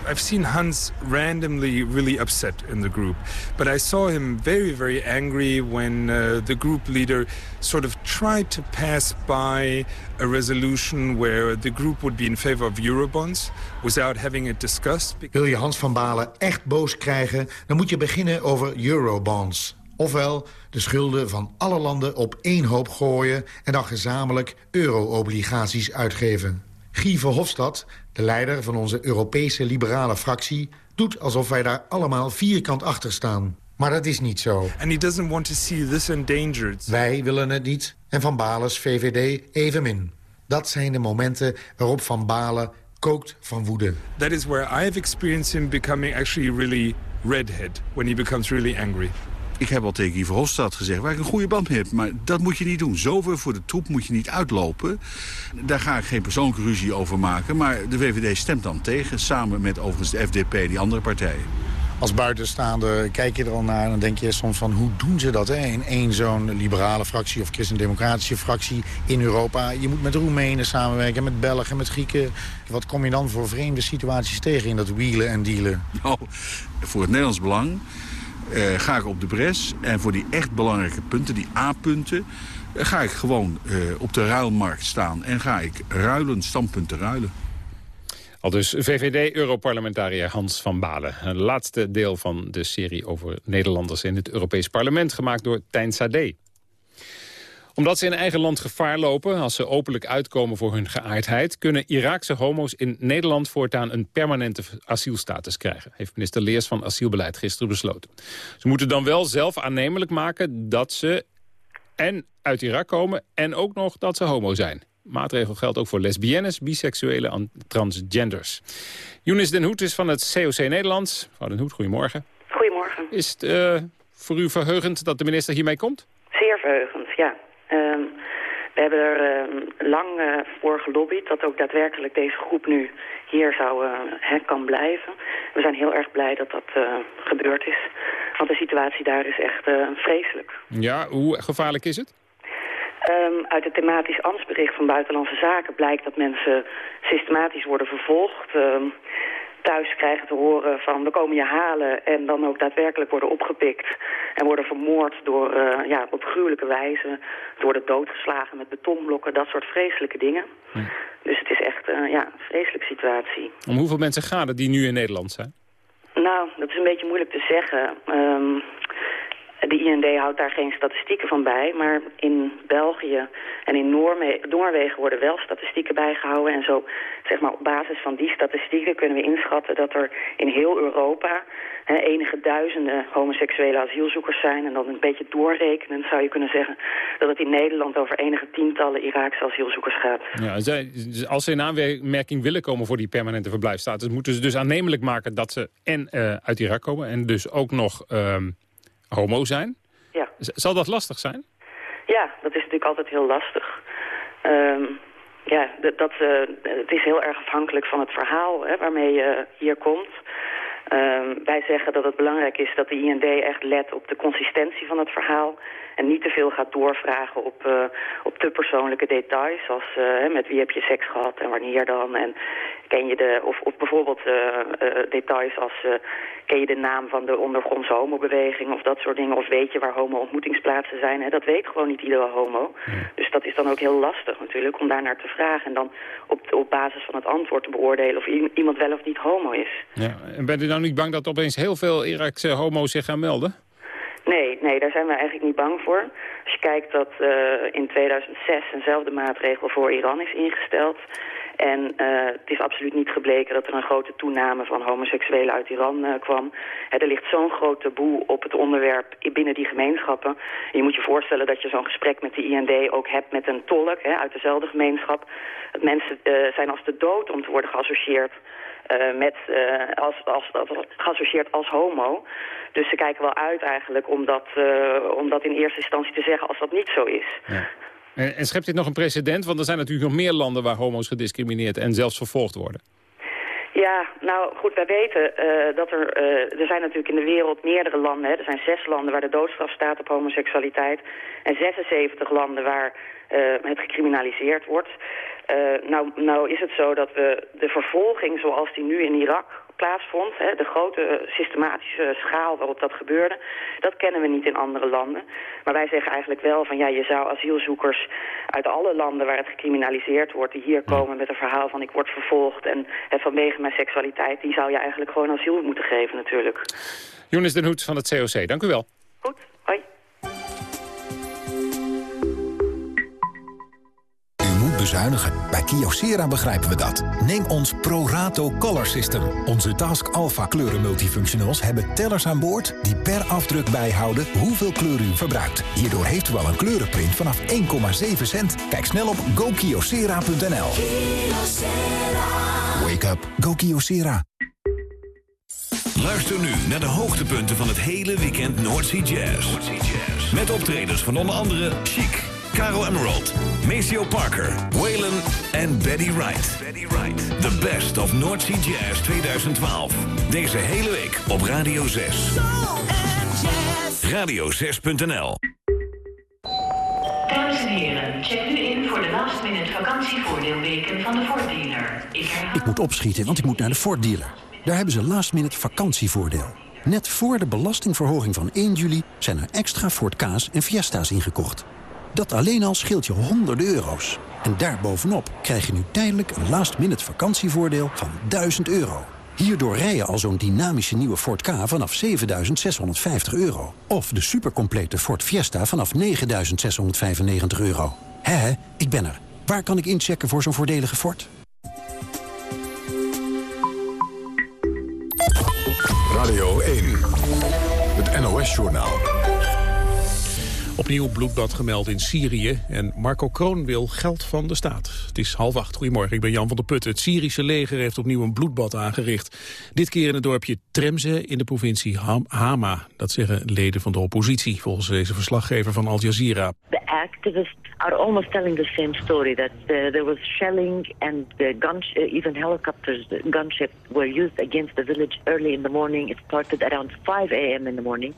I've seen Hans randomly really upset in the group, but I saw him very, very angry when uh, the group leader sort of tried to pass by a resolution where the group would be in favor of Eurobonds without having it discussed. Wil je Hans van Balen echt boos krijgen, dan moet je beginnen over Eurobonds. Ofwel de schulden van alle landen op één hoop gooien... en dan gezamenlijk euro-obligaties uitgeven. Guy Verhofstadt, de leider van onze Europese liberale fractie... doet alsof wij daar allemaal vierkant achter staan. Maar dat is niet zo. And he doesn't want to see this endangered. Wij willen het niet en Van Balens VVD evenmin. Dat zijn de momenten waarop Van Balen kookt van woede. That is where I have experienced him becoming actually really redhead when he becomes really angry. Ik heb al tegen Guy Verhofstadt gezegd waar ik een goede band mee heb. Maar dat moet je niet doen. Zoveel voor de troep moet je niet uitlopen. Daar ga ik geen persoonlijke ruzie over maken. Maar de VVD stemt dan tegen. Samen met overigens de FDP, die andere partijen. Als buitenstaander kijk je er al naar en dan denk je soms van... hoe doen ze dat hè? in één zo'n liberale fractie of christendemocratische fractie in Europa? Je moet met Roemenen samenwerken, met Belgen, met Grieken. Wat kom je dan voor vreemde situaties tegen in dat wielen en dealen? Nou, voor het Nederlands Belang uh, ga ik op de bres. En voor die echt belangrijke punten, die A-punten... Uh, ga ik gewoon uh, op de ruilmarkt staan en ga ik ruilen, standpunten ruilen. Al dus VVD-europarlementariër Hans van Balen. Het laatste deel van de serie over Nederlanders in het Europees Parlement... gemaakt door Tijn Sade omdat ze in eigen land gevaar lopen als ze openlijk uitkomen voor hun geaardheid... kunnen Iraakse homo's in Nederland voortaan een permanente asielstatus krijgen... heeft minister Leers van Asielbeleid gisteren besloten. Ze moeten dan wel zelf aannemelijk maken dat ze en uit Irak komen... en ook nog dat ze homo zijn. Maatregel geldt ook voor lesbiennes, biseksuelen en transgenders. Younes den Hoed is van het COC Nederland. Mevrouw den Hoed, goedemorgen. Goedemorgen. Is het uh, voor u verheugend dat de minister hiermee komt? Zeer verheugend, we hebben er uh, lang uh, voor gelobbyd dat ook daadwerkelijk deze groep nu hier zou uh, kan blijven. We zijn heel erg blij dat dat gebeurd is. Want de situatie daar is echt vreselijk. Ja, hoe gevaarlijk is het? Um, uit het thematisch ambtsbericht van Buitenlandse Zaken blijkt dat mensen systematisch worden vervolgd. Um, thuis krijgen te horen van we komen je halen en dan ook daadwerkelijk worden opgepikt en worden vermoord door, uh, ja, op gruwelijke wijze, worden doodgeslagen met betonblokken, dat soort vreselijke dingen. Hm. Dus het is echt uh, ja, een vreselijke situatie. Om hoeveel mensen gaat het die nu in Nederland zijn? Nou, dat is een beetje moeilijk te zeggen. Um, de IND houdt daar geen statistieken van bij, maar in België en in Noorwegen worden wel statistieken bijgehouden. En zo, zeg maar, op basis van die statistieken kunnen we inschatten dat er in heel Europa hè, enige duizenden homoseksuele asielzoekers zijn. En dan een beetje doorrekenen zou je kunnen zeggen dat het in Nederland over enige tientallen Iraakse asielzoekers gaat. Ja, zij, als ze in aanmerking willen komen voor die permanente verblijfstatus, moeten ze dus aannemelijk maken dat ze en uh, uit Irak komen en dus ook nog... Uh, homo zijn. Ja. Zal dat lastig zijn? Ja, dat is natuurlijk altijd heel lastig. Um, ja, dat, uh, het is heel erg afhankelijk van het verhaal hè, waarmee je hier komt. Ehm, wij zeggen dat het belangrijk is dat de IND echt let op de consistentie van het verhaal... en niet te veel gaat doorvragen op, uh, op te persoonlijke details... als uh, met wie heb je seks gehad en wanneer dan... en ken je de, of, of bijvoorbeeld uh, details als ken je de naam van de ondergrondse homobeweging... of dat soort dingen, of weet je waar homo-ontmoetingsplaatsen zijn. Hè? Dat weet gewoon niet iedere homo. Dus dat is dan ook heel lastig natuurlijk om daar naar te vragen... en dan op, op basis van het antwoord te beoordelen of iemand wel of niet homo is. Ja. En bent u nou niet bang dat opeens heel veel Irakse homo's zich gaan melden? Nee, nee, daar zijn we eigenlijk niet bang voor. Als je kijkt dat uh, in 2006 eenzelfde maatregel voor Iran is ingesteld... En uh, het is absoluut niet gebleken dat er een grote toename van homoseksuelen uit Iran uh, kwam. He, er ligt zo'n groot taboe op het onderwerp binnen die gemeenschappen. je moet je voorstellen dat je zo'n gesprek met de IND ook hebt met een tolk he, uit dezelfde gemeenschap. Mensen zijn als de dood om te worden geassocieerd met, uh, als, als, als, geassocieerd als homo. Dus ze kijken wel uit eigenlijk om dat, uh, om dat in eerste instantie te zeggen als dat niet zo is. Ja. En, en schept dit nog een precedent? Want er zijn natuurlijk nog meer landen waar homo's gediscrimineerd en zelfs vervolgd worden. Ja, nou goed, wij weten uh, dat er, uh, er zijn natuurlijk in de wereld meerdere landen. Er zijn zes landen waar de doodstraf staat op homoseksualiteit. En 76 landen waar uh, het gecriminaliseerd wordt. nou, nou is het zo dat we de vervolging zoals die nu in Irak plaatsvond, hè, de grote systematische schaal waarop dat gebeurde, dat kennen we niet in andere landen. Maar wij zeggen eigenlijk wel van ja, je zou asielzoekers uit alle landen waar het gecriminaliseerd wordt, die hier komen met een verhaal van ik word vervolgd en, en vanwege mijn seksualiteit, die zou je eigenlijk gewoon asiel moeten geven natuurlijk. Jonas den Hoed van het COC, dank u wel. Goed, hoi. Bezuinigen. Bij Kyocera begrijpen we dat. Neem ons ProRato Color System. Onze Task Alpha kleuren multifunctionals hebben tellers aan boord... die per afdruk bijhouden hoeveel kleur u verbruikt. Hierdoor heeft u al een kleurenprint vanaf 1,7 cent. Kijk snel op gokyocera.nl. Wake up. Go Kyocera. Luister nu naar de hoogtepunten van het hele weekend Noordsea Jazz. Met optredens van onder andere Chic... Caro Emerald, Maceo Parker, Waylon en Betty Wright. Betty Wright. The best of North Sea Jazz 2012. Deze hele week op Radio 6. Radio6.nl Dames en heren, check nu in voor de last minute vakantievoordeelweken van de Ford dealer. Ik, ik moet opschieten, want ik moet naar de Ford dealer. Daar hebben ze last minute vakantievoordeel. Net voor de belastingverhoging van 1 juli zijn er extra Ford Ka's en Fiesta's ingekocht. Dat alleen al scheelt je honderden euro's. En daarbovenop krijg je nu tijdelijk een last-minute vakantievoordeel van 1000 euro. Hierdoor rij je al zo'n dynamische nieuwe Ford K vanaf 7.650 euro. Of de supercomplete Ford Fiesta vanaf 9.695 euro. Hé, ik ben er. Waar kan ik inchecken voor zo'n voordelige Ford? Radio 1, het NOS-journaal. Opnieuw bloedbad gemeld in Syrië en Marco Kroon wil geld van de staat. Het is half acht. Goedemorgen, ik ben Jan van der Putten. Het Syrische leger heeft opnieuw een bloedbad aangericht. Dit keer in het dorpje Tremze in de provincie Hama. Dat zeggen leden van de oppositie, volgens deze verslaggever van Al Jazeera. The activists are almost telling the same story. That there was shelling and the guns, uh, even helicopters, gunships were used against the village early in the morning. It started around 5 a.m. in the morning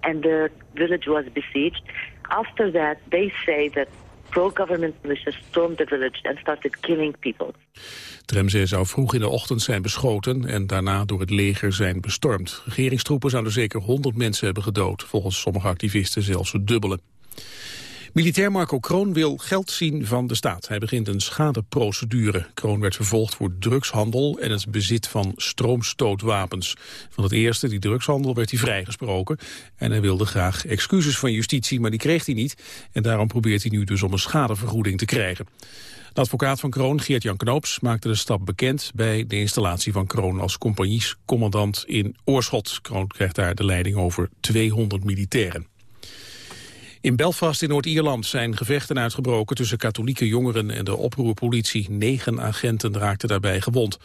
and the village was besieged. After that, they say that pro-government militias stormed the village and started killing people. Tremzee zou vroeg in de ochtend zijn beschoten en daarna door het leger zijn bestormd. Regeringstroepen zouden zeker 100 mensen hebben gedood, volgens sommige activisten zelfs het dubbele. Militair Marco Kroon wil geld zien van de staat. Hij begint een schadeprocedure. Kroon werd vervolgd voor drugshandel en het bezit van stroomstootwapens. Van het eerste, die drugshandel, werd hij vrijgesproken. En hij wilde graag excuses van justitie, maar die kreeg hij niet. En daarom probeert hij nu dus om een schadevergoeding te krijgen. De advocaat van Kroon, Geert-Jan Knoops, maakte de stap bekend bij de installatie van Kroon als compagniescommandant in Oorschot. Kroon krijgt daar de leiding over 200 militairen. In Belfast in Noord-Ierland zijn gevechten uitgebroken tussen katholieke jongeren en de oproerpolitie. Negen agenten raakten daarbij gewond.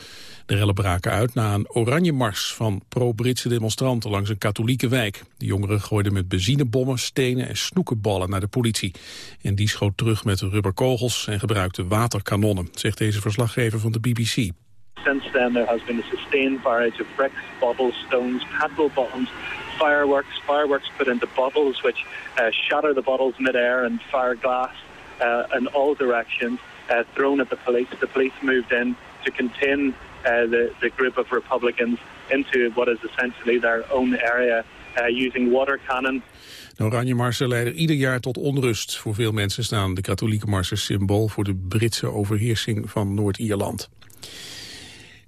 De rellen braken uit na een oranje mars van pro-Britse demonstranten langs een katholieke wijk. De jongeren gooiden met benzinebommen, stenen en snoekenballen naar de politie. En die schoot terug met rubberkogels en gebruikte waterkanonnen, zegt deze verslaggever van de BBC. Since then, there has been a sustained barrage of bricks, bottles, stones, petrol bombs, fireworks, fireworks put into bottles which uh, shatter the bottles midair and fire glass uh, in all directions, uh, thrown at the police. The police moved in to contain uh, the, the group of Republicans into what is essentially their own area uh, using water cannon. De Oranje Marsen leiden ieder jaar tot onrust. Voor veel mensen staan de katholieke marsen symbool voor de Britse overheersing van Noord-Ierland.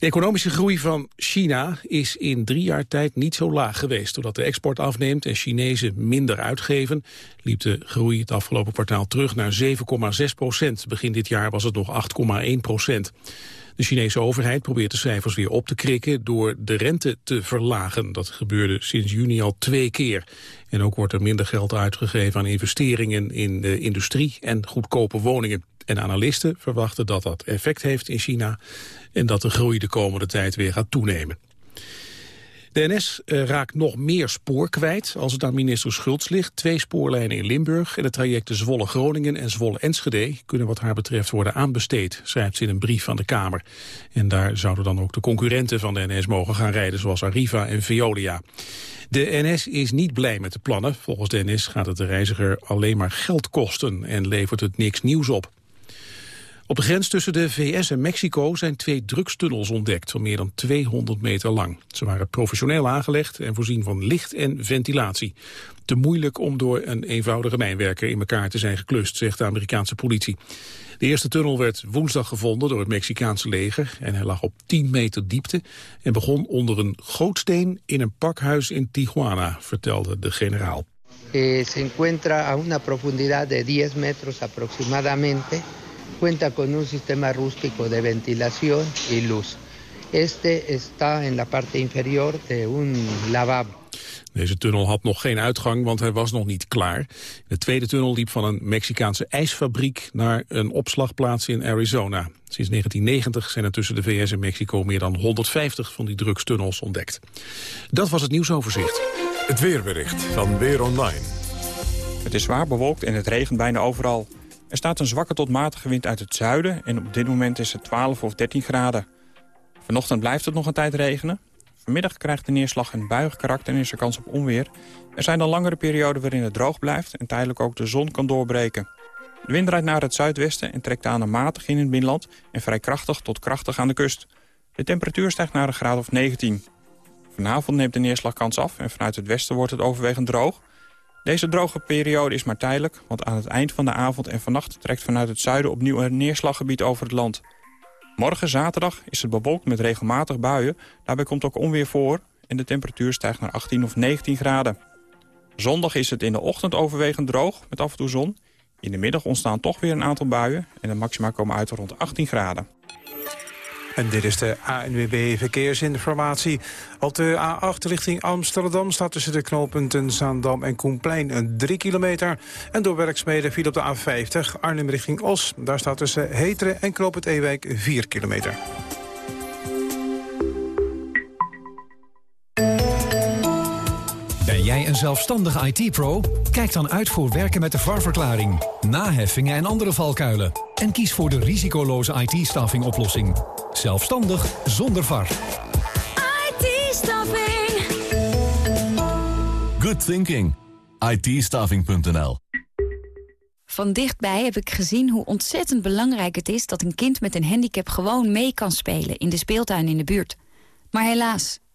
De economische groei van China is in drie jaar tijd niet zo laag geweest. Doordat de export afneemt en Chinezen minder uitgeven... liep de groei het afgelopen kwartaal terug naar 7,6 procent. Begin dit jaar was het nog 8,1 procent. De Chinese overheid probeert de cijfers weer op te krikken door de rente te verlagen. Dat gebeurde sinds juni al twee keer. En ook wordt er minder geld uitgegeven aan investeringen in de industrie en goedkope woningen. En analisten verwachten dat dat effect heeft in China en dat de groei de komende tijd weer gaat toenemen. De NS eh, raakt nog meer spoor kwijt als het aan minister Schultz ligt. Twee spoorlijnen in Limburg en de trajecten Zwolle-Groningen en Zwolle-Enschede... kunnen wat haar betreft worden aanbesteed, schrijft ze in een brief aan de Kamer. En daar zouden dan ook de concurrenten van de NS mogen gaan rijden... zoals Arriva en Veolia. De NS is niet blij met de plannen. Volgens de gaat het de reiziger alleen maar geld kosten... en levert het niks nieuws op. Op de grens tussen de VS en Mexico zijn twee drugstunnels ontdekt van meer dan 200 meter lang. Ze waren professioneel aangelegd en voorzien van licht en ventilatie. Te moeilijk om door een eenvoudige mijnwerker in elkaar te zijn geklust, zegt de Amerikaanse politie. De eerste tunnel werd woensdag gevonden door het Mexicaanse leger en hij lag op 10 meter diepte en begon onder een gootsteen in een pakhuis in Tijuana, vertelde de generaal. Eh, se encuentra a una profundidad de 10 metros aproximadamente cuenta con un sistema rústico de ventilación y luz. Este está en la parte inferior de un lavabo. Deze tunnel had nog geen uitgang, want hij was nog niet klaar. De tweede tunnel liep van een Mexicaanse ijsfabriek naar een opslagplaats in Arizona. Sinds 1990 zijn er tussen de VS en Mexico meer dan 150 van die drugstunnels ontdekt. Dat was het nieuwsoverzicht. Het weerbericht van Weer Online. Het is zwaar bewolkt en het regent bijna overal. Er staat een zwakke tot matige wind uit het zuiden en op dit moment is het 12 of 13 graden. Vanochtend blijft het nog een tijd regenen. Vanmiddag krijgt de neerslag een buig karakter en is er kans op onweer. Er zijn dan langere perioden waarin het droog blijft en tijdelijk ook de zon kan doorbreken. De wind draait naar het zuidwesten en trekt aan een matig in het binnenland... en vrij krachtig tot krachtig aan de kust. De temperatuur stijgt naar een graad of 19. Vanavond neemt de neerslagkans af en vanuit het westen wordt het overwegend droog... Deze droge periode is maar tijdelijk, want aan het eind van de avond en vannacht trekt vanuit het zuiden opnieuw een neerslaggebied over het land. Morgen zaterdag is het bewolkt met regelmatig buien, daarbij komt ook onweer voor en de temperatuur stijgt naar 18 of 19 graden. Zondag is het in de ochtend overwegend droog met af en toe zon. In de middag ontstaan toch weer een aantal buien en de maxima komen uit rond 18 graden. En dit is de ANWB Verkeersinformatie. Op de A8 richting Amsterdam staat tussen de knooppunten Zaandam en Koenplein een 3 kilometer. En door werkzaamheden viel op de A50 Arnhem richting Os. Daar staat tussen Heteren en knooppunt Ewijk 4 kilometer. Jij een zelfstandige IT-pro? Kijk dan uit voor werken met de VAR-verklaring, naheffingen en andere valkuilen. En kies voor de risicoloze IT-staffing oplossing. Zelfstandig zonder VAR. IT-staffing. Good thinking. it Van dichtbij heb ik gezien hoe ontzettend belangrijk het is... dat een kind met een handicap gewoon mee kan spelen in de speeltuin in de buurt. Maar helaas,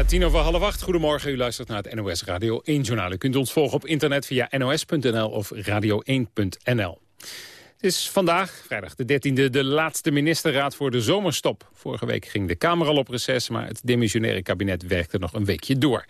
Bijna tien over half acht. Goedemorgen, u luistert naar het NOS Radio 1 Journaal. U kunt ons volgen op internet via nos.nl of radio1.nl. Het is vandaag, vrijdag de 13e, de laatste ministerraad voor de zomerstop. Vorige week ging de Kamer al op reces, maar het demissionaire kabinet werkte nog een weekje door.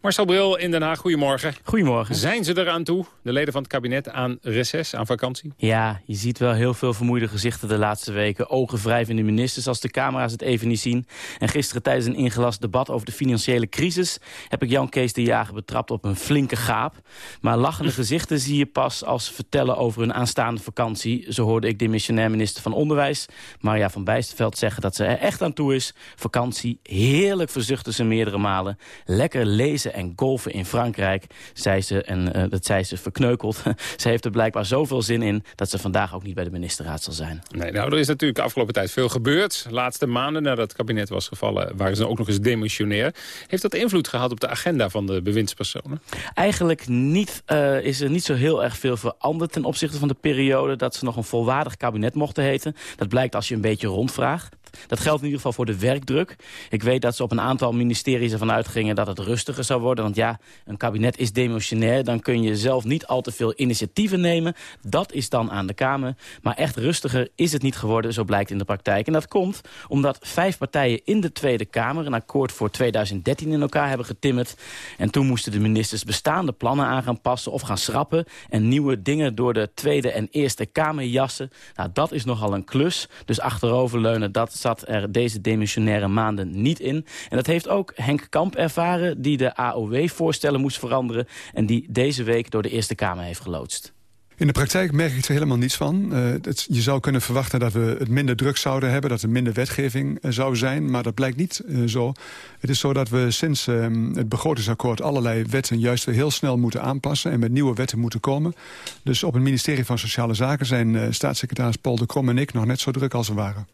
Marcel Bril in Den Haag, goedemorgen. Goedemorgen. Zijn ze eraan toe, de leden van het kabinet, aan reces, aan vakantie? Ja, je ziet wel heel veel vermoeide gezichten de laatste weken. Ogen wrijven in de ministers als de camera's het even niet zien. En gisteren tijdens een ingelast debat over de financiële crisis... heb ik Jan Kees de Jager betrapt op een flinke gaap. Maar lachende gezichten zie je pas als ze vertellen over hun aanstaande vakantie. Zo hoorde ik de missionair minister van Onderwijs, Maria van Bijsterveld, zeggen dat ze er echt aan toe is. Vakantie, heerlijk verzuchten ze meerdere malen. Lekker lezen en golfen in Frankrijk, zei ze. En uh, dat zei ze verkneukeld. ze heeft er blijkbaar zoveel zin in dat ze vandaag ook niet bij de ministerraad zal zijn. Nee, nou, er is natuurlijk de afgelopen tijd veel gebeurd. De laatste maanden nadat het kabinet was gevallen waren ze ook nog eens demissionair. Heeft dat invloed gehad op de agenda van de bewindspersonen? Eigenlijk niet, uh, is er niet zo heel erg veel veranderd ten opzichte van de periode dat ze nog een volwaardig kabinet mochten heten. Dat blijkt als je een beetje rondvraagt. Dat geldt in ieder geval voor de werkdruk. Ik weet dat ze op een aantal ministeries ervan uitgingen dat het rustiger zou worden. Want ja, een kabinet is demotionair. Dan kun je zelf niet al te veel initiatieven nemen. Dat is dan aan de Kamer. Maar echt rustiger is het niet geworden, zo blijkt in de praktijk. En dat komt omdat vijf partijen in de Tweede Kamer... een akkoord voor 2013 in elkaar hebben getimmerd. En toen moesten de ministers bestaande plannen aan gaan passen... of gaan schrappen en nieuwe dingen door de Tweede en Eerste Kamer jassen. Nou, dat is nogal een klus. Dus achteroverleunen, dat zat er deze demissionaire maanden niet in. En dat heeft ook Henk Kamp ervaren, die de AOW-voorstellen moest veranderen... en die deze week door de Eerste Kamer heeft geloodst. In de praktijk merk ik er helemaal niets van. Uh, het, je zou kunnen verwachten dat we het minder druk zouden hebben... dat er minder wetgeving uh, zou zijn, maar dat blijkt niet uh, zo. Het is zo dat we sinds ehm, het begrotingsakkoord... allerlei wetten juist heel snel moeten aanpassen... en met nieuwe wetten moeten komen. Dus op het ministerie van Sociale Zaken... zijn staatssecretaris Paul de Krom en ik nog net zo druk als we waren.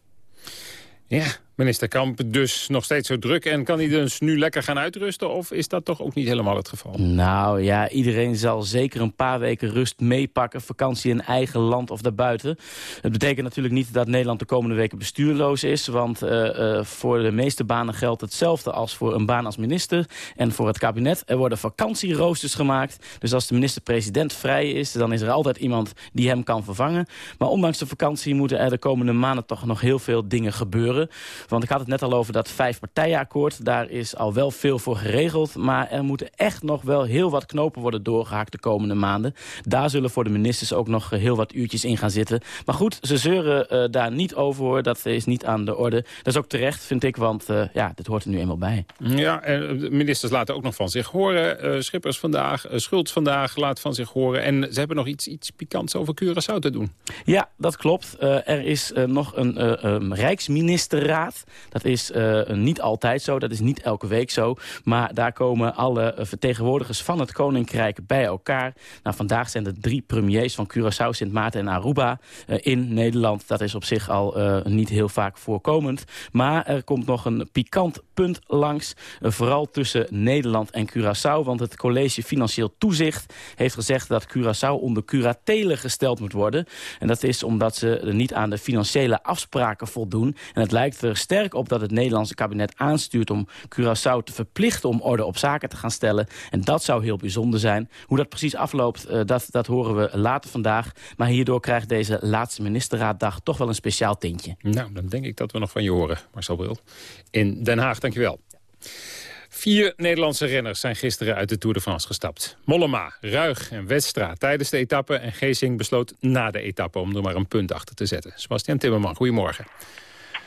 Ja, minister Kamp dus nog steeds zo druk. En kan hij dus nu lekker gaan uitrusten? Of is dat toch ook niet helemaal het geval? Nou ja, iedereen zal zeker een paar weken rust meepakken. Vakantie in eigen land of daarbuiten. Het betekent natuurlijk niet dat Nederland de komende weken bestuurloos is. Want uh, uh, voor de meeste banen geldt hetzelfde als voor een baan als minister. En voor het kabinet. Er worden vakantieroosters gemaakt. Dus als de minister-president vrij is, dan is er altijd iemand die hem kan vervangen. Maar ondanks de vakantie moeten er de komende maanden toch nog heel veel dingen gebeuren. Want ik had het net al over dat vijfpartijenakkoord. Daar is al wel veel voor geregeld. Maar er moeten echt nog wel heel wat knopen worden doorgehakt de komende maanden. Daar zullen voor de ministers ook nog heel wat uurtjes in gaan zitten. Maar goed, ze zeuren uh, daar niet over hoor. Dat is niet aan de orde. Dat is ook terecht, vind ik. Want uh, ja, dit hoort er nu eenmaal bij. Ja, en de ministers laten ook nog van zich horen. Uh, Schippers vandaag, Schultz vandaag laat van zich horen. En ze hebben nog iets, iets pikants over Curaçao te doen. Ja, dat klopt. er is nog een um, rijksministerraad. Dat is uh, niet altijd zo, dat is niet elke week zo. Maar daar komen alle vertegenwoordigers van het Koninkrijk bij elkaar. Nou, vandaag zijn er drie premiers van Curaçao, Sint Maarten en Aruba uh, in Nederland. Dat is op zich al niet heel vaak voorkomend. Maar er komt nog een pikant punt langs. vooral tussen Nederland en Curaçao. Want het College Financieel Toezicht heeft gezegd dat Curaçao onder curatele gesteld moet worden. En dat is omdat ze niet aan de financiële afspraken voldoen. En het lijkt er sterk op dat het Nederlandse kabinet aanstuurt... om Curaçao te verplichten om orde op zaken te gaan stellen. En dat zou heel bijzonder zijn. Hoe dat precies afloopt, uh, dat, dat horen we later vandaag. Maar hierdoor krijgt deze laatste ministerraaddag toch wel een speciaal tintje. Nou, dan denk ik dat we nog van je horen, Marcel Bril. In Den Haag, dankjewel. Vier Nederlandse renners zijn gisteren uit de Tour de France gestapt. Mollema, Ruig en Westra tijdens de etappe. En Geesing besloot na de etappe om er maar een punt achter te zetten. Sebastian Timmerman, goedemorgen.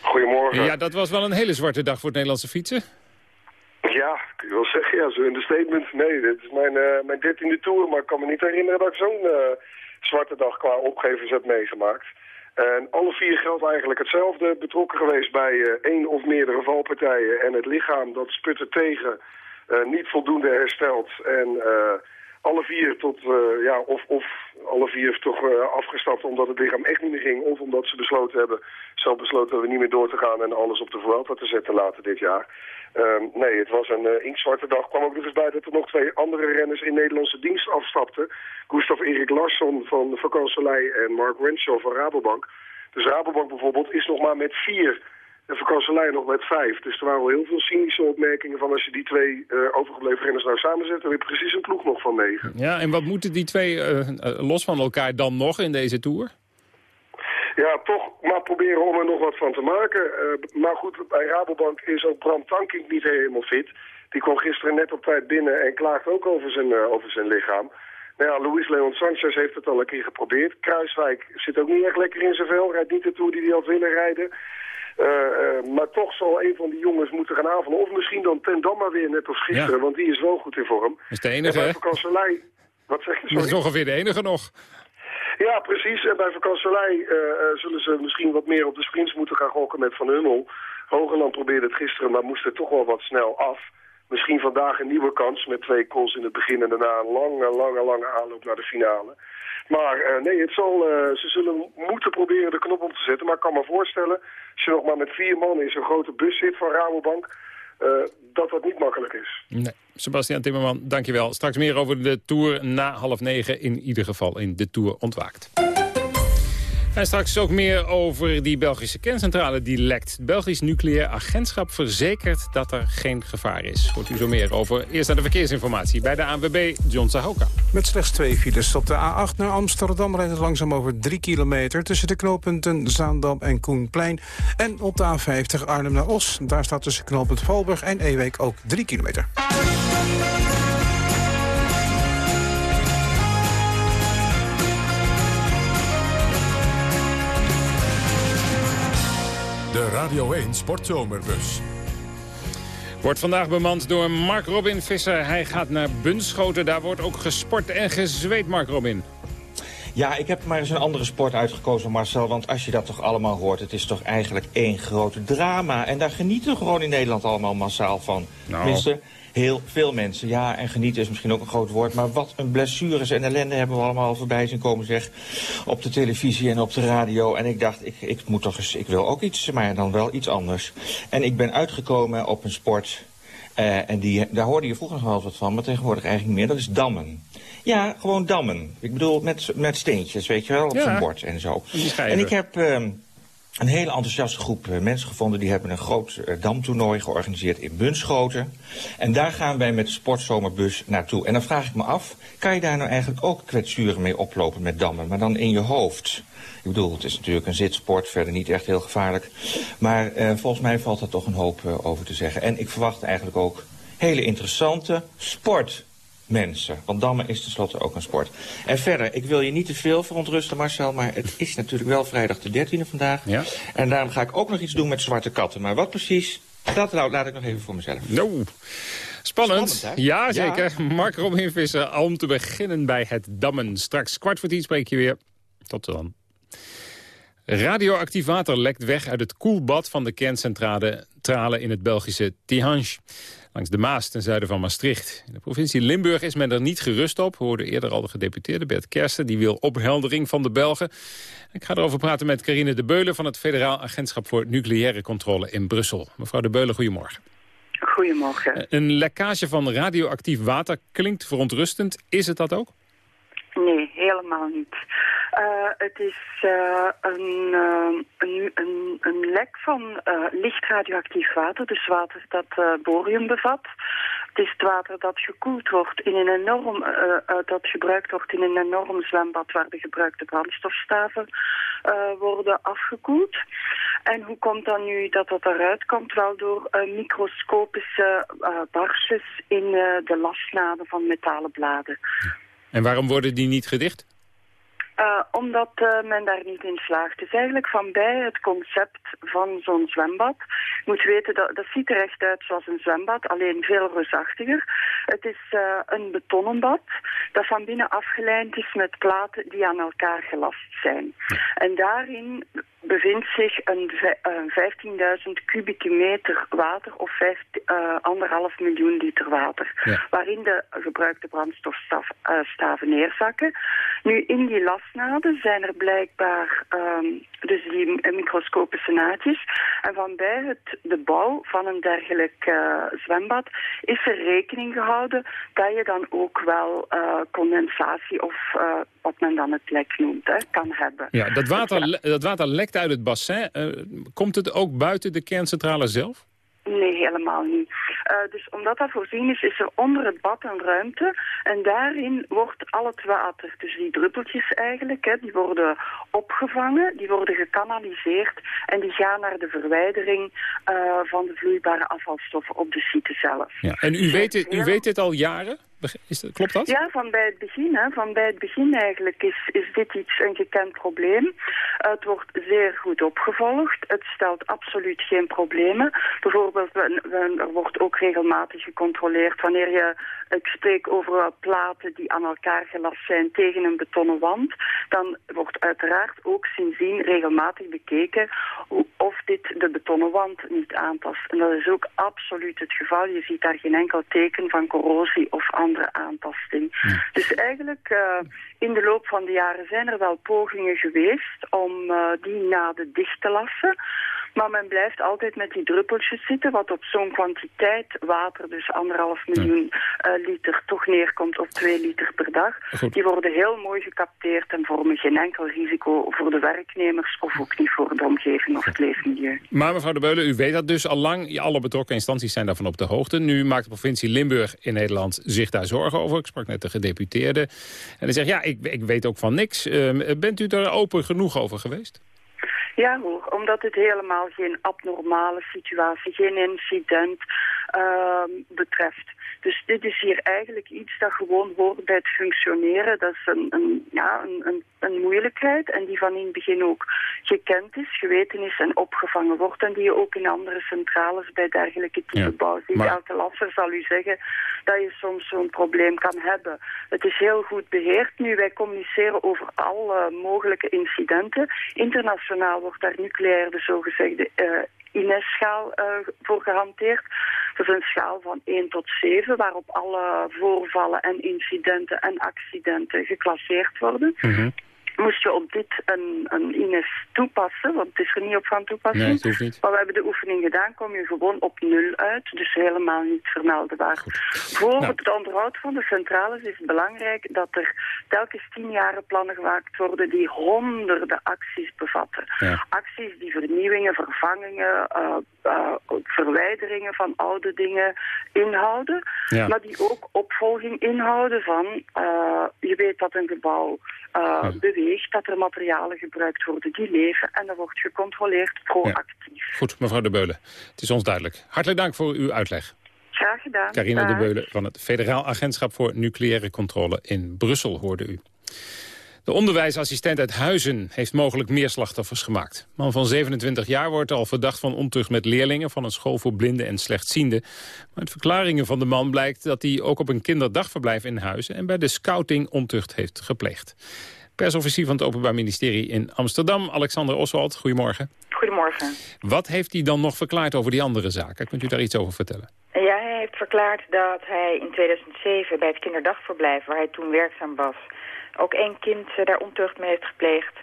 Goedemorgen. Ja, dat was wel een hele zwarte dag voor het Nederlandse fietsen. Ja, kun je wel zeggen. Ja, zo in de statement. Nee, dit is mijn, uh, mijn dertiende tour, maar ik kan me niet herinneren dat ik zo'n uh, zwarte dag qua opgevers heb meegemaakt. En alle vier geldt eigenlijk hetzelfde. Betrokken geweest bij uh, één of meerdere valpartijen en het lichaam dat sputte tegen niet voldoende herstelt. En alle vier tot, uh, ja, of, of alle vier toch uh, afgestapt omdat het lichaam echt niet meer ging. Of omdat ze besloten hebben, zelf besloten hebben niet meer door te gaan en alles op de Vuelta te zetten later dit jaar. Um, nee, het was een uh, dag. kwam ook nog eens bij dat er nog twee andere renners in Nederlandse dienst afstapten. Gustav Erik Larsson van Vakant Soleil en Mark Renshaw van Rabobank. Dus Rabobank bijvoorbeeld is nog maar met vier en vakantielijn nog met vijf. Dus er waren wel heel veel cynische opmerkingen van als je die twee uh, overgebleven renners nou samenzet, dan heb je precies een ploeg nog van negen. Ja, en wat moeten die twee uh, los van elkaar dan nog in deze Tour? Ja, toch maar proberen om er nog wat van te maken. Uh, maar goed, bij Rabobank is ook Bram Tankink niet helemaal fit. Die kwam gisteren net op tijd binnen en klaagt ook over zijn, over zijn lichaam. Nou ja, Luis Leon Sanchez heeft het al een keer geprobeerd. Kruiswijk zit ook niet echt lekker in zijn vel. Rijdt niet de Tour die hij had willen rijden. Uh, uh, maar toch zal een van die jongens moeten gaan aanvallen. Of misschien dan Ten Damme weer net als gisteren, want die is wel goed in vorm. Dat is de enige, hè? Wat zeg je, sorry? Dat is ongeveer de enige nog. Ja, precies. En bij vakantielei uh, zullen ze misschien wat meer op de sprints moeten gaan gokken met Van Hummel. Hogeland probeerde het gisteren, maar moest er toch wel wat snel af. Misschien vandaag een nieuwe kans met twee calls in het begin en daarna een lange, lange, lange aanloop naar de finale. Maar uh, nee, het zal, uh, ze zullen moeten proberen de knop om te zetten. Maar ik kan me voorstellen, als je nog maar met vier man in zo'n grote bus zit van Rabobank... Uh, dat dat niet makkelijk is. Nee. Sebastian Timmerman, dankjewel. Straks meer over de Tour na half negen. In ieder geval in de Tour ontwaakt. En straks ook meer over die Belgische kerncentrale die lekt. Het Belgisch Nucleair Agentschap verzekert dat er geen gevaar is. Hoort u zo meer over. Eerst naar de verkeersinformatie bij de ANWB, John Sahoka. Met slechts twee files op de A8 naar Amsterdam rijdt het langzaam over drie kilometer... tussen de knooppunten Zaandam en Koenplein. En op de A50 Arnhem naar Os. Daar staat tussen knooppunt Valburg en Ewek ook drie kilometer. Radio 1 Sportzomerbus. Wordt vandaag bemand door Mark Robin Visser. Hij gaat naar Bunschoten. Daar wordt ook gesport en gezweet, Mark Robin. Ja, ik heb maar eens een andere sport uitgekozen, Marcel. Want als je dat toch allemaal hoort, het is toch eigenlijk één grote drama. En daar genieten we gewoon in Nederland allemaal massaal van. Nou. Tenminste, heel veel mensen. Ja, en genieten is misschien ook een groot woord. Maar wat een blessures en ellende hebben we allemaal voorbij zien komen, zeg. Op de televisie en op de radio. En ik dacht, ik, ik moet toch eens, ik wil ook iets, maar dan wel iets anders. En ik ben uitgekomen op een sport... Uh, en die, daar hoorde je vroeger nog wel wat van, maar tegenwoordig eigenlijk meer. Dat is dammen. Ja, gewoon dammen. Ik bedoel, met, met steentjes, weet je wel, op ja. zijn bord en zo. En ik heb... Uh, een hele enthousiaste groep uh, mensen gevonden. Die hebben een groot uh, damtoernooi georganiseerd in Bunschoten. En daar gaan wij met de sportzomerbus naartoe. En dan vraag ik me af, kan je daar nou eigenlijk ook kwetsuren mee oplopen met dammen? Maar dan in je hoofd. Ik bedoel, het is natuurlijk een zitsport, verder niet echt heel gevaarlijk. Maar uh, volgens mij valt er toch een hoop over te zeggen. En ik verwacht eigenlijk ook hele interessante sport mensen. Want dammen is tenslotte ook een sport. En verder, ik wil je niet te veel verontrusten, Marcel... maar het is natuurlijk wel vrijdag de 13e vandaag. Ja. En daarom ga ik ook nog iets doen met zwarte katten. Maar wat precies, dat laat ik nog even voor mezelf. No. Spannend. Spannend ja, zeker. Ja. Mark Robin Visser, om te beginnen bij het dammen. Straks kwart voor tien spreek je weer. Tot dan. Radioactief water lekt weg uit het koelbad van de kerncentrale in het Belgische Tihange langs de Maas ten zuiden van Maastricht. In de provincie Limburg is men er niet gerust op. We hoorden eerder al de gedeputeerde Bert Kersten. Die wil opheldering van de Belgen. Ik ga erover praten met Carine de Beulen... van het Federaal Agentschap voor Nucleaire Controle in Brussel. Mevrouw de Beulen, goedemorgen. Goedemorgen. Een lekkage van radioactief water klinkt verontrustend. Is het dat ook? Nee, helemaal niet. Uh, het is een, uh, een, een, een, lek van licht radioactief water, dus water dat borium bevat. Het is het water dat gekoeld wordt in een enorm, dat gebruikt wordt in een enorm zwembad waar de gebruikte brandstofstaven worden afgekoeld. En hoe komt dan nu dat dat eruit komt? Wel door microscopische barsjes in de lasnaden van metalen bladen. En waarom worden die niet gedicht? Uh, omdat uh, men daar niet in slaagt. Is eigenlijk van bij het concept van zo'n zwembad. Je moet weten, dat, dat ziet er echt uit zoals een zwembad, alleen veel reusachtiger. Het is uh, een betonnen bad dat van binnen afgelijnd is met platen die aan elkaar gelast zijn. En daarin bevindt zich een, een 15.000 kubieke meter water of anderhalf miljoen liter water. Ja. Waarin de gebruikte brandstofstaven neerzakken. Nu, in die lasnaden zijn er blijkbaar um, dus die microscopische naadjes. En van bij het, de bouw van een dergelijk uh, zwembad is er rekening gehouden dat je dan ook wel uh, condensatie of uh, wat men dan het lek noemt, hè, kan hebben. Ja, dat water, dat water lekt uit het bassin. komt het ook buiten de kerncentrale zelf? Nee, helemaal niet. Uh, dus omdat dat voorzien is, is er onder het bad een ruimte. En daarin wordt al het water, dus die druppeltjes eigenlijk, hè, die worden opgevangen, die worden gekanaliseerd en die gaan naar de verwijdering uh, van de vloeibare afvalstoffen op de site zelf. Ja. En u weet, dit, u weet dit al jaren? Is klopt dat? Ja, van bij het begin. Hè. Van bij het begin eigenlijk is, is dit iets een gekend probleem. Het wordt zeer goed opgevolgd. Het stelt absoluut geen problemen. Bijvoorbeeld, er wordt ook regelmatig gecontroleerd wanneer je... Ik spreek over platen die aan elkaar gelast zijn tegen een betonnen wand. Dan wordt uiteraard ook sindsdien regelmatig bekeken of dit de betonnen wand niet aantast. En dat is ook absoluut het geval. Je ziet daar geen enkel teken van corrosie of andere aantasting. Dus eigenlijk uh, in de loop van de jaren zijn er wel pogingen geweest om uh, die naden dicht te lassen. Maar men blijft altijd met die druppeltjes zitten, wat op zo'n kwantiteit water, dus anderhalf miljoen uh, liter, toch neerkomt op twee liter per dag. Goed. Die worden heel mooi gecapteerd en vormen geen enkel risico voor de werknemers of ook niet voor de omgeving of het leefmilieu. Maar mevrouw De Beulen, u weet dat dus al lang. Alle betrokken instanties zijn daarvan op de hoogte. Nu maakt de provincie Limburg in Nederland zich daar zorgen over. Ik sprak net de gedeputeerde. En hij zegt, ja, ik, ik weet ook van niks. Uh, bent u daar open genoeg over geweest? Ja hoor, omdat het helemaal geen abnormale situatie, geen incident uh, betreft. Dus dit is hier eigenlijk iets dat gewoon hoort bij het functioneren. Dat is een, een ja, een, een, een, moeilijkheid en die van in het begin ook gekend is, geweten is en opgevangen wordt. En die je ook in andere centrales bij dergelijke type ja, bouw ziet. Maar... Elke lasser zal u zeggen dat je soms zo'n probleem kan hebben. Het is heel goed beheerd nu. Wij communiceren over alle mogelijke incidenten. Internationaal wordt daar nucleair de zogezegde uh, INES-schaal uh, voor gehanteerd. Dat is een schaal van 1 tot 7, waarop alle voorvallen en incidenten en accidenten geclasseerd worden. -hmm. Moest je op dit een, een INES toepassen, want het is er niet op van toepassing. Nee, het hoeft niet. Maar we hebben de oefening gedaan, kom je gewoon op nul uit. Dus helemaal niet vermeldenbaar. Voor nou. het onderhoud van de centrales is het belangrijk dat er telkens tien jaren plannen gemaakt worden die honderden acties bevatten. Ja. Acties die vernieuwingen, vervangingen, uh, uh, verwijderingen van oude dingen inhouden. Ja. Maar die ook opvolging inhouden van, uh, je weet dat een gebouw ja. beweegt, dat er materialen gebruikt worden die leven en dat wordt gecontroleerd proactief. Goed, mevrouw De Beulen, het is ons duidelijk. Hartelijk dank voor uw uitleg. Graag gedaan. Carina De Beulen van het Federaal Agentschap voor Nucleaire Controle in Brussel hoorde u. De onderwijsassistent uit Huizen heeft mogelijk meer slachtoffers gemaakt. Man van 27 jaar wordt al verdacht van ontucht met leerlingen... van een school voor blinden en slechtzienden. Maar uit verklaringen van de man blijkt dat hij ook op een kinderdagverblijf in Huizen... en bij de scouting ontucht heeft gepleegd. Persofficier van het Openbaar Ministerie in Amsterdam, Alexander Oswald. Goedemorgen. Goedemorgen. Wat heeft hij dan nog verklaard over die andere zaken? Kunt u daar iets over vertellen? Ja, hij heeft verklaard dat hij in 2007 bij het kinderdagverblijf... waar hij toen werkzaam was ook één kind uh, daar ontucht mee heeft gepleegd.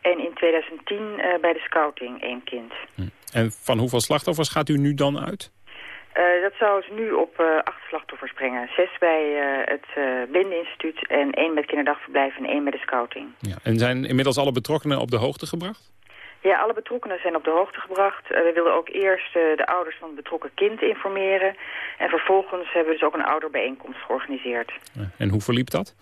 En in 2010 uh, bij de scouting één kind. Hm. En van hoeveel slachtoffers gaat u nu dan uit? Uh, dat zou ze nu op acht slachtoffers brengen. Zes bij het Blindeninstituut en één het kinderdagverblijf en één bij de scouting. Ja. En zijn inmiddels alle betrokkenen op de hoogte gebracht? Ja, alle betrokkenen zijn op de hoogte gebracht. We wilden ook eerst de ouders van het betrokken kind informeren. En vervolgens hebben we dus ook een ouderbijeenkomst georganiseerd. En hoe verliep dat?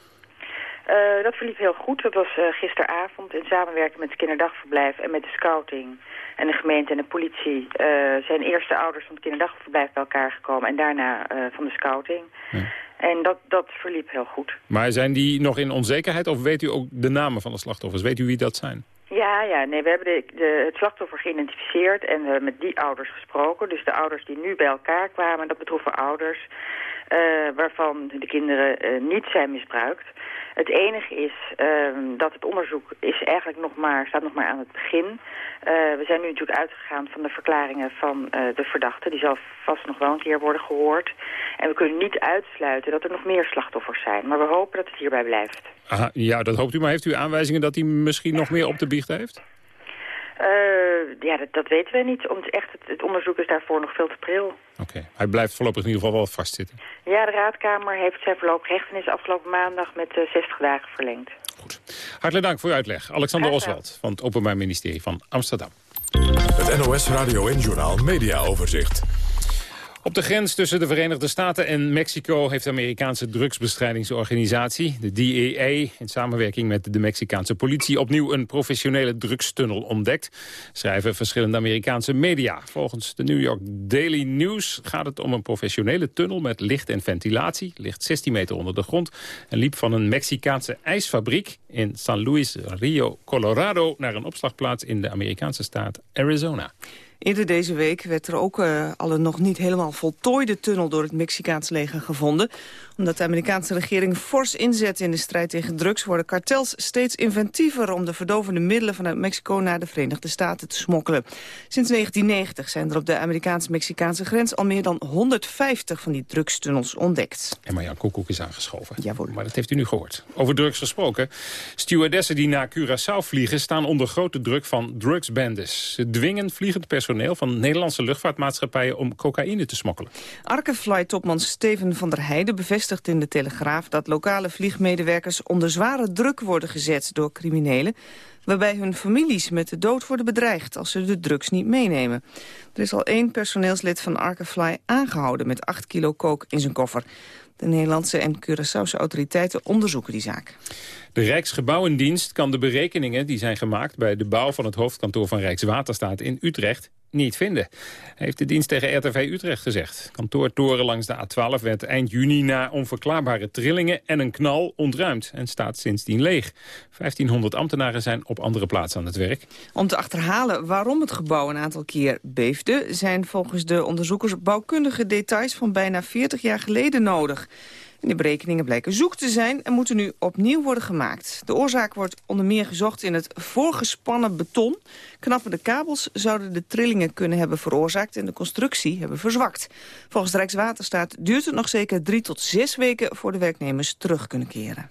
Uh, dat verliep heel goed. Dat was uh, gisteravond in samenwerking met het kinderdagverblijf en met de scouting. En de gemeente en de politie uh, zijn eerst de ouders van het kinderdagverblijf bij elkaar gekomen en daarna van de scouting. Ja. En dat, dat verliep heel goed. Maar zijn die nog in onzekerheid of weet u ook de namen van de slachtoffers? Weet u wie dat zijn? Ja, ja, nee, we hebben de, de, het slachtoffer geïdentificeerd en we hebben met die ouders gesproken. Dus de ouders die nu bij elkaar kwamen, dat betroffen ouders waarvan de kinderen uh, niet zijn misbruikt. Het enige is uh, dat het onderzoek is eigenlijk nog maar, staat nog maar aan het begin. Uh, we zijn nu natuurlijk uitgegaan van de verklaringen van de verdachte. Die zal vast nog wel een keer worden gehoord. En we kunnen niet uitsluiten dat er nog meer slachtoffers zijn. Maar we hopen dat het hierbij blijft. Ja, dat hoopt u. Maar heeft u aanwijzingen dat hij misschien nog meer op de biecht heeft? Uh, ja, dat, dat, weten we niet. Om echt, het, het, onderzoek is daarvoor nog veel te pril. Oké, okay. hij blijft voorlopig in ieder geval wel vastzitten. Ja, de Raadkamer heeft zijn voorlopig hechtenis afgelopen maandag met uh, 60 dagen verlengd. Goed. Hartelijk dank voor uw uitleg. Alexander Oswald van het Openbaar Ministerie van Amsterdam. Het NOS Radio en Journaal Media Overzicht. Op de grens tussen de Verenigde Staten en Mexico... heeft de Amerikaanse drugsbestrijdingsorganisatie, de DEA... in samenwerking met de Mexicaanse politie... opnieuw een professionele drugstunnel ontdekt. Schrijven verschillende Amerikaanse media. Volgens de New York Daily News gaat het om een professionele tunnel... met licht en ventilatie, ligt 16 meter onder de grond... en liep van een Mexicaanse ijsfabriek in San Luis Rio Colorado... naar een opslagplaats in de Amerikaanse staat Arizona. Eerder deze week werd er ook uh, al een nog niet helemaal voltooide tunnel door het Mexicaans leger gevonden. Omdat de Amerikaanse regering fors inzet in de strijd tegen drugs... worden kartels steeds inventiever om de verdovende middelen vanuit Mexico naar de Verenigde Staten te smokkelen. Sinds 1990 zijn er op de Amerikaans-Mexicaanse grens al meer dan 150 van die drugstunnels ontdekt. En Marjan Koekoek is aangeschoven. Jawohl. Maar dat heeft u nu gehoord. Over drugs gesproken. Stewardessen die naar Curaçao vliegen staan onder grote druk van drugsbendes. Ze dwingen vliegend personeel van Nederlandse luchtvaartmaatschappijen om cocaïne te smokkelen. Arkefly-topman Steven van der Heijden bevestigt in de Telegraaf dat lokale vliegmedewerkers onder zware druk worden gezet door criminelen waarbij hun families met de dood worden bedreigd als ze de drugs niet meenemen. Er is al één personeelslid van Arkefly aangehouden met 8 kilo kook in zijn koffer. De Nederlandse en Curaçaose autoriteiten onderzoeken die zaak. De Rijksgebouwendienst kan de berekeningen die zijn gemaakt... bij de bouw van het hoofdkantoor van Rijkswaterstaat in Utrecht niet vinden. Heeft de dienst tegen RTV Utrecht gezegd. Kantoortoren langs de A12 werd eind juni na onverklaarbare trillingen en een knal ontruimd en staat sindsdien leeg. 1500 ambtenaren zijn op andere plaatsen aan het werk. Om te achterhalen waarom het gebouw een aantal keer beefde... zijn volgens de onderzoekers bouwkundige details van bijna 40 jaar geleden nodig de berekeningen blijken zoek te zijn en moeten nu opnieuw worden gemaakt. De oorzaak wordt onder meer gezocht in het voorgespannen beton. Knappende kabels zouden de trillingen kunnen hebben veroorzaakt... en de constructie hebben verzwakt. Volgens Rijkswaterstaat duurt het nog zeker drie tot zes weken... voor de werknemers terug kunnen keren.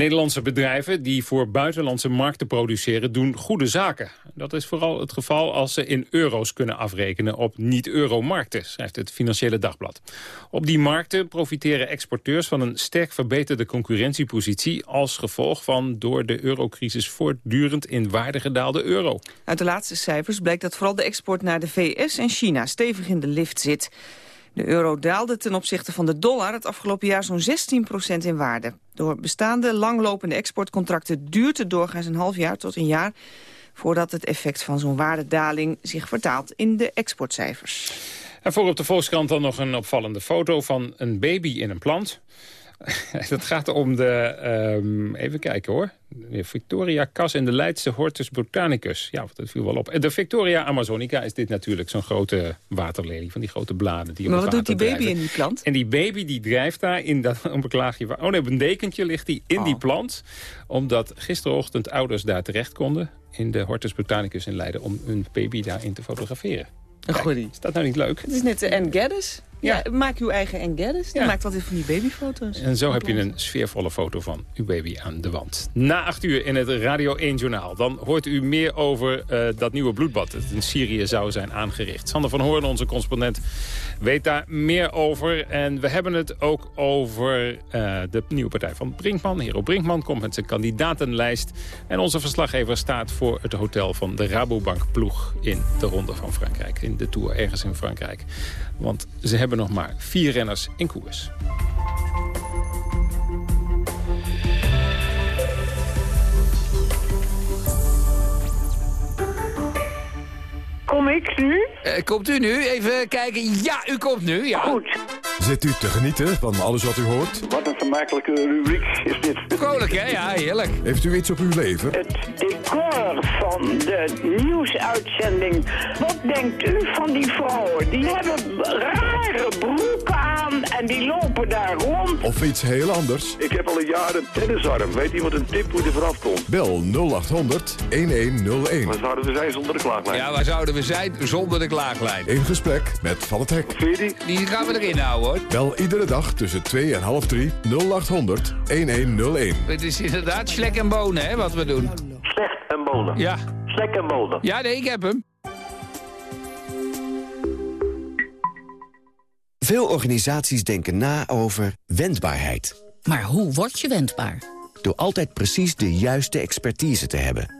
Nederlandse bedrijven die voor buitenlandse markten produceren doen goede zaken. Dat is vooral het geval als ze in euro's kunnen afrekenen op niet-euro-markten, schrijft het Financiële Dagblad. Op die markten profiteren exporteurs van een sterk verbeterde concurrentiepositie als gevolg van door de eurocrisis voortdurend in waarde gedaalde euro. Uit de laatste cijfers blijkt dat vooral de export naar de VS en China stevig in de lift zit. De euro daalde ten opzichte van de dollar het afgelopen jaar zo'n 16% in waarde. Door bestaande langlopende exportcontracten duurt het doorgaans een half jaar tot een jaar voordat het effect van zo'n waardedaling zich vertaalt in de exportcijfers. En voor op de Volkskrant dan nog een opvallende foto van een baby in een plant. Het gaat om de, um, even kijken hoor, Victoria Cas en de Leidse Hortus botanicus. Ja, dat viel wel op. De Victoria Amazonica is dit natuurlijk zo'n grote waterlelie van die grote bladen. Die maar wat doet die baby in die plant? En die baby die drijft daar in dat, een beklaagje. Oh nee, op een dekentje ligt die in die oh. plant. Omdat gisterochtend ouders daar terecht konden in de Hortus botanicus in Leiden om hun baby daarin te fotograferen. Een goedie. Is dat nou niet leuk? Het is net de Anne Geddes. Ja, maak uw eigen Engeddis. Die maakt altijd van die babyfoto's. En zo heb je een sfeervolle foto van uw baby aan de wand. Na acht uur in het Radio 1 Journaal. Dan hoort u meer over uh, dat nieuwe bloedbad dat in Syrië zou zijn aangericht. Sander van Hoorn, onze correspondent, weet daar meer over. En we hebben het ook over uh, de nieuwe partij van Brinkman. Hero Brinkman komt met zijn kandidatenlijst. En onze verslaggever staat voor het hotel van de Rabobank ploeg in de Ronde van Frankrijk. In de Tour ergens in Frankrijk. Want ze hebben nog maar vier renners in koers. Kom ik nu? Uh, komt u nu? Even kijken. Ja, u komt nu. Ja. Goed. Zit u te genieten van alles wat u hoort? Wat een vermakelijke rubriek is dit. Vrolijk, hè? Ja, heerlijk. Heeft u iets op uw leven? Het decor van de nieuwsuitzending. Wat denkt u van die vrouwen? Die hebben rare broeken aan en die lopen daar rond. Of iets heel anders? Ik heb al een jaar een tennisarm. Weet iemand een tip hoe er vanaf komt? Bel 0800 1101. Waar zouden we zijn zonder de klaaglijn? Ja, waar zouden we zijn zonder de klaaglijn? In gesprek met Van het Hek. die? Die gaan we erin houden, hoor. Bel iedere dag tussen 2 en half 3 0800 1101. Het is inderdaad slek en bonen, hè, wat we doen. Slecht en bonen? Ja. Slek en bonen? Ja, nee, ik heb hem. Veel organisaties denken na over wendbaarheid. Maar hoe word je wendbaar? Door altijd precies de juiste expertise te hebben.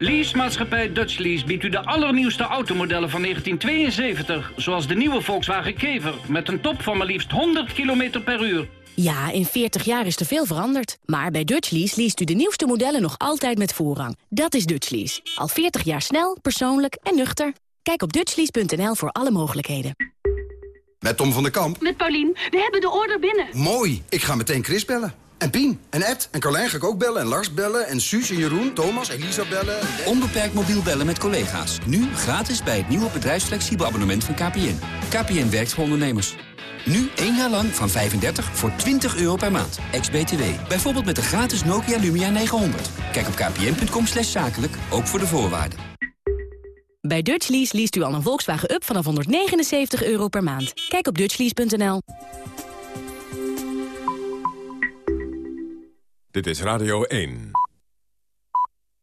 Leasemaatschappij Dutch Lease biedt u de allernieuwste automodellen van 1972... zoals de nieuwe Volkswagen Kever met een top van maar liefst 100 km per uur. Ja, in 40 jaar is er veel veranderd. Maar bij Dutch Lease leest u de nieuwste modellen nog altijd met voorrang. Dat is Dutch Lease. Al 40 jaar snel, persoonlijk en nuchter. Kijk op dutchlease.nl voor alle mogelijkheden. Met Tom van der Kamp. Met Paulien. We hebben de order binnen. Mooi. Ik ga meteen Chris bellen. En Pien, en Ed, en Carlijn ga ik ook bellen, en Lars bellen, en Suus, en Jeroen, Thomas, Elisa bellen. Onbeperkt mobiel bellen met collega's. Nu gratis bij het nieuwe bedrijfsflexibel abonnement van KPN. KPN werkt voor ondernemers. Nu één jaar lang van 35 voor 20 euro per maand. Ex-BTW. Bijvoorbeeld met de gratis Nokia Lumia 900. Kijk op kpn.com slash zakelijk, ook voor de voorwaarden. Bij Dutch Lease leest u al een Volkswagen Up vanaf 179 euro per maand. Kijk op dutchlease.nl. Dit is Radio 1.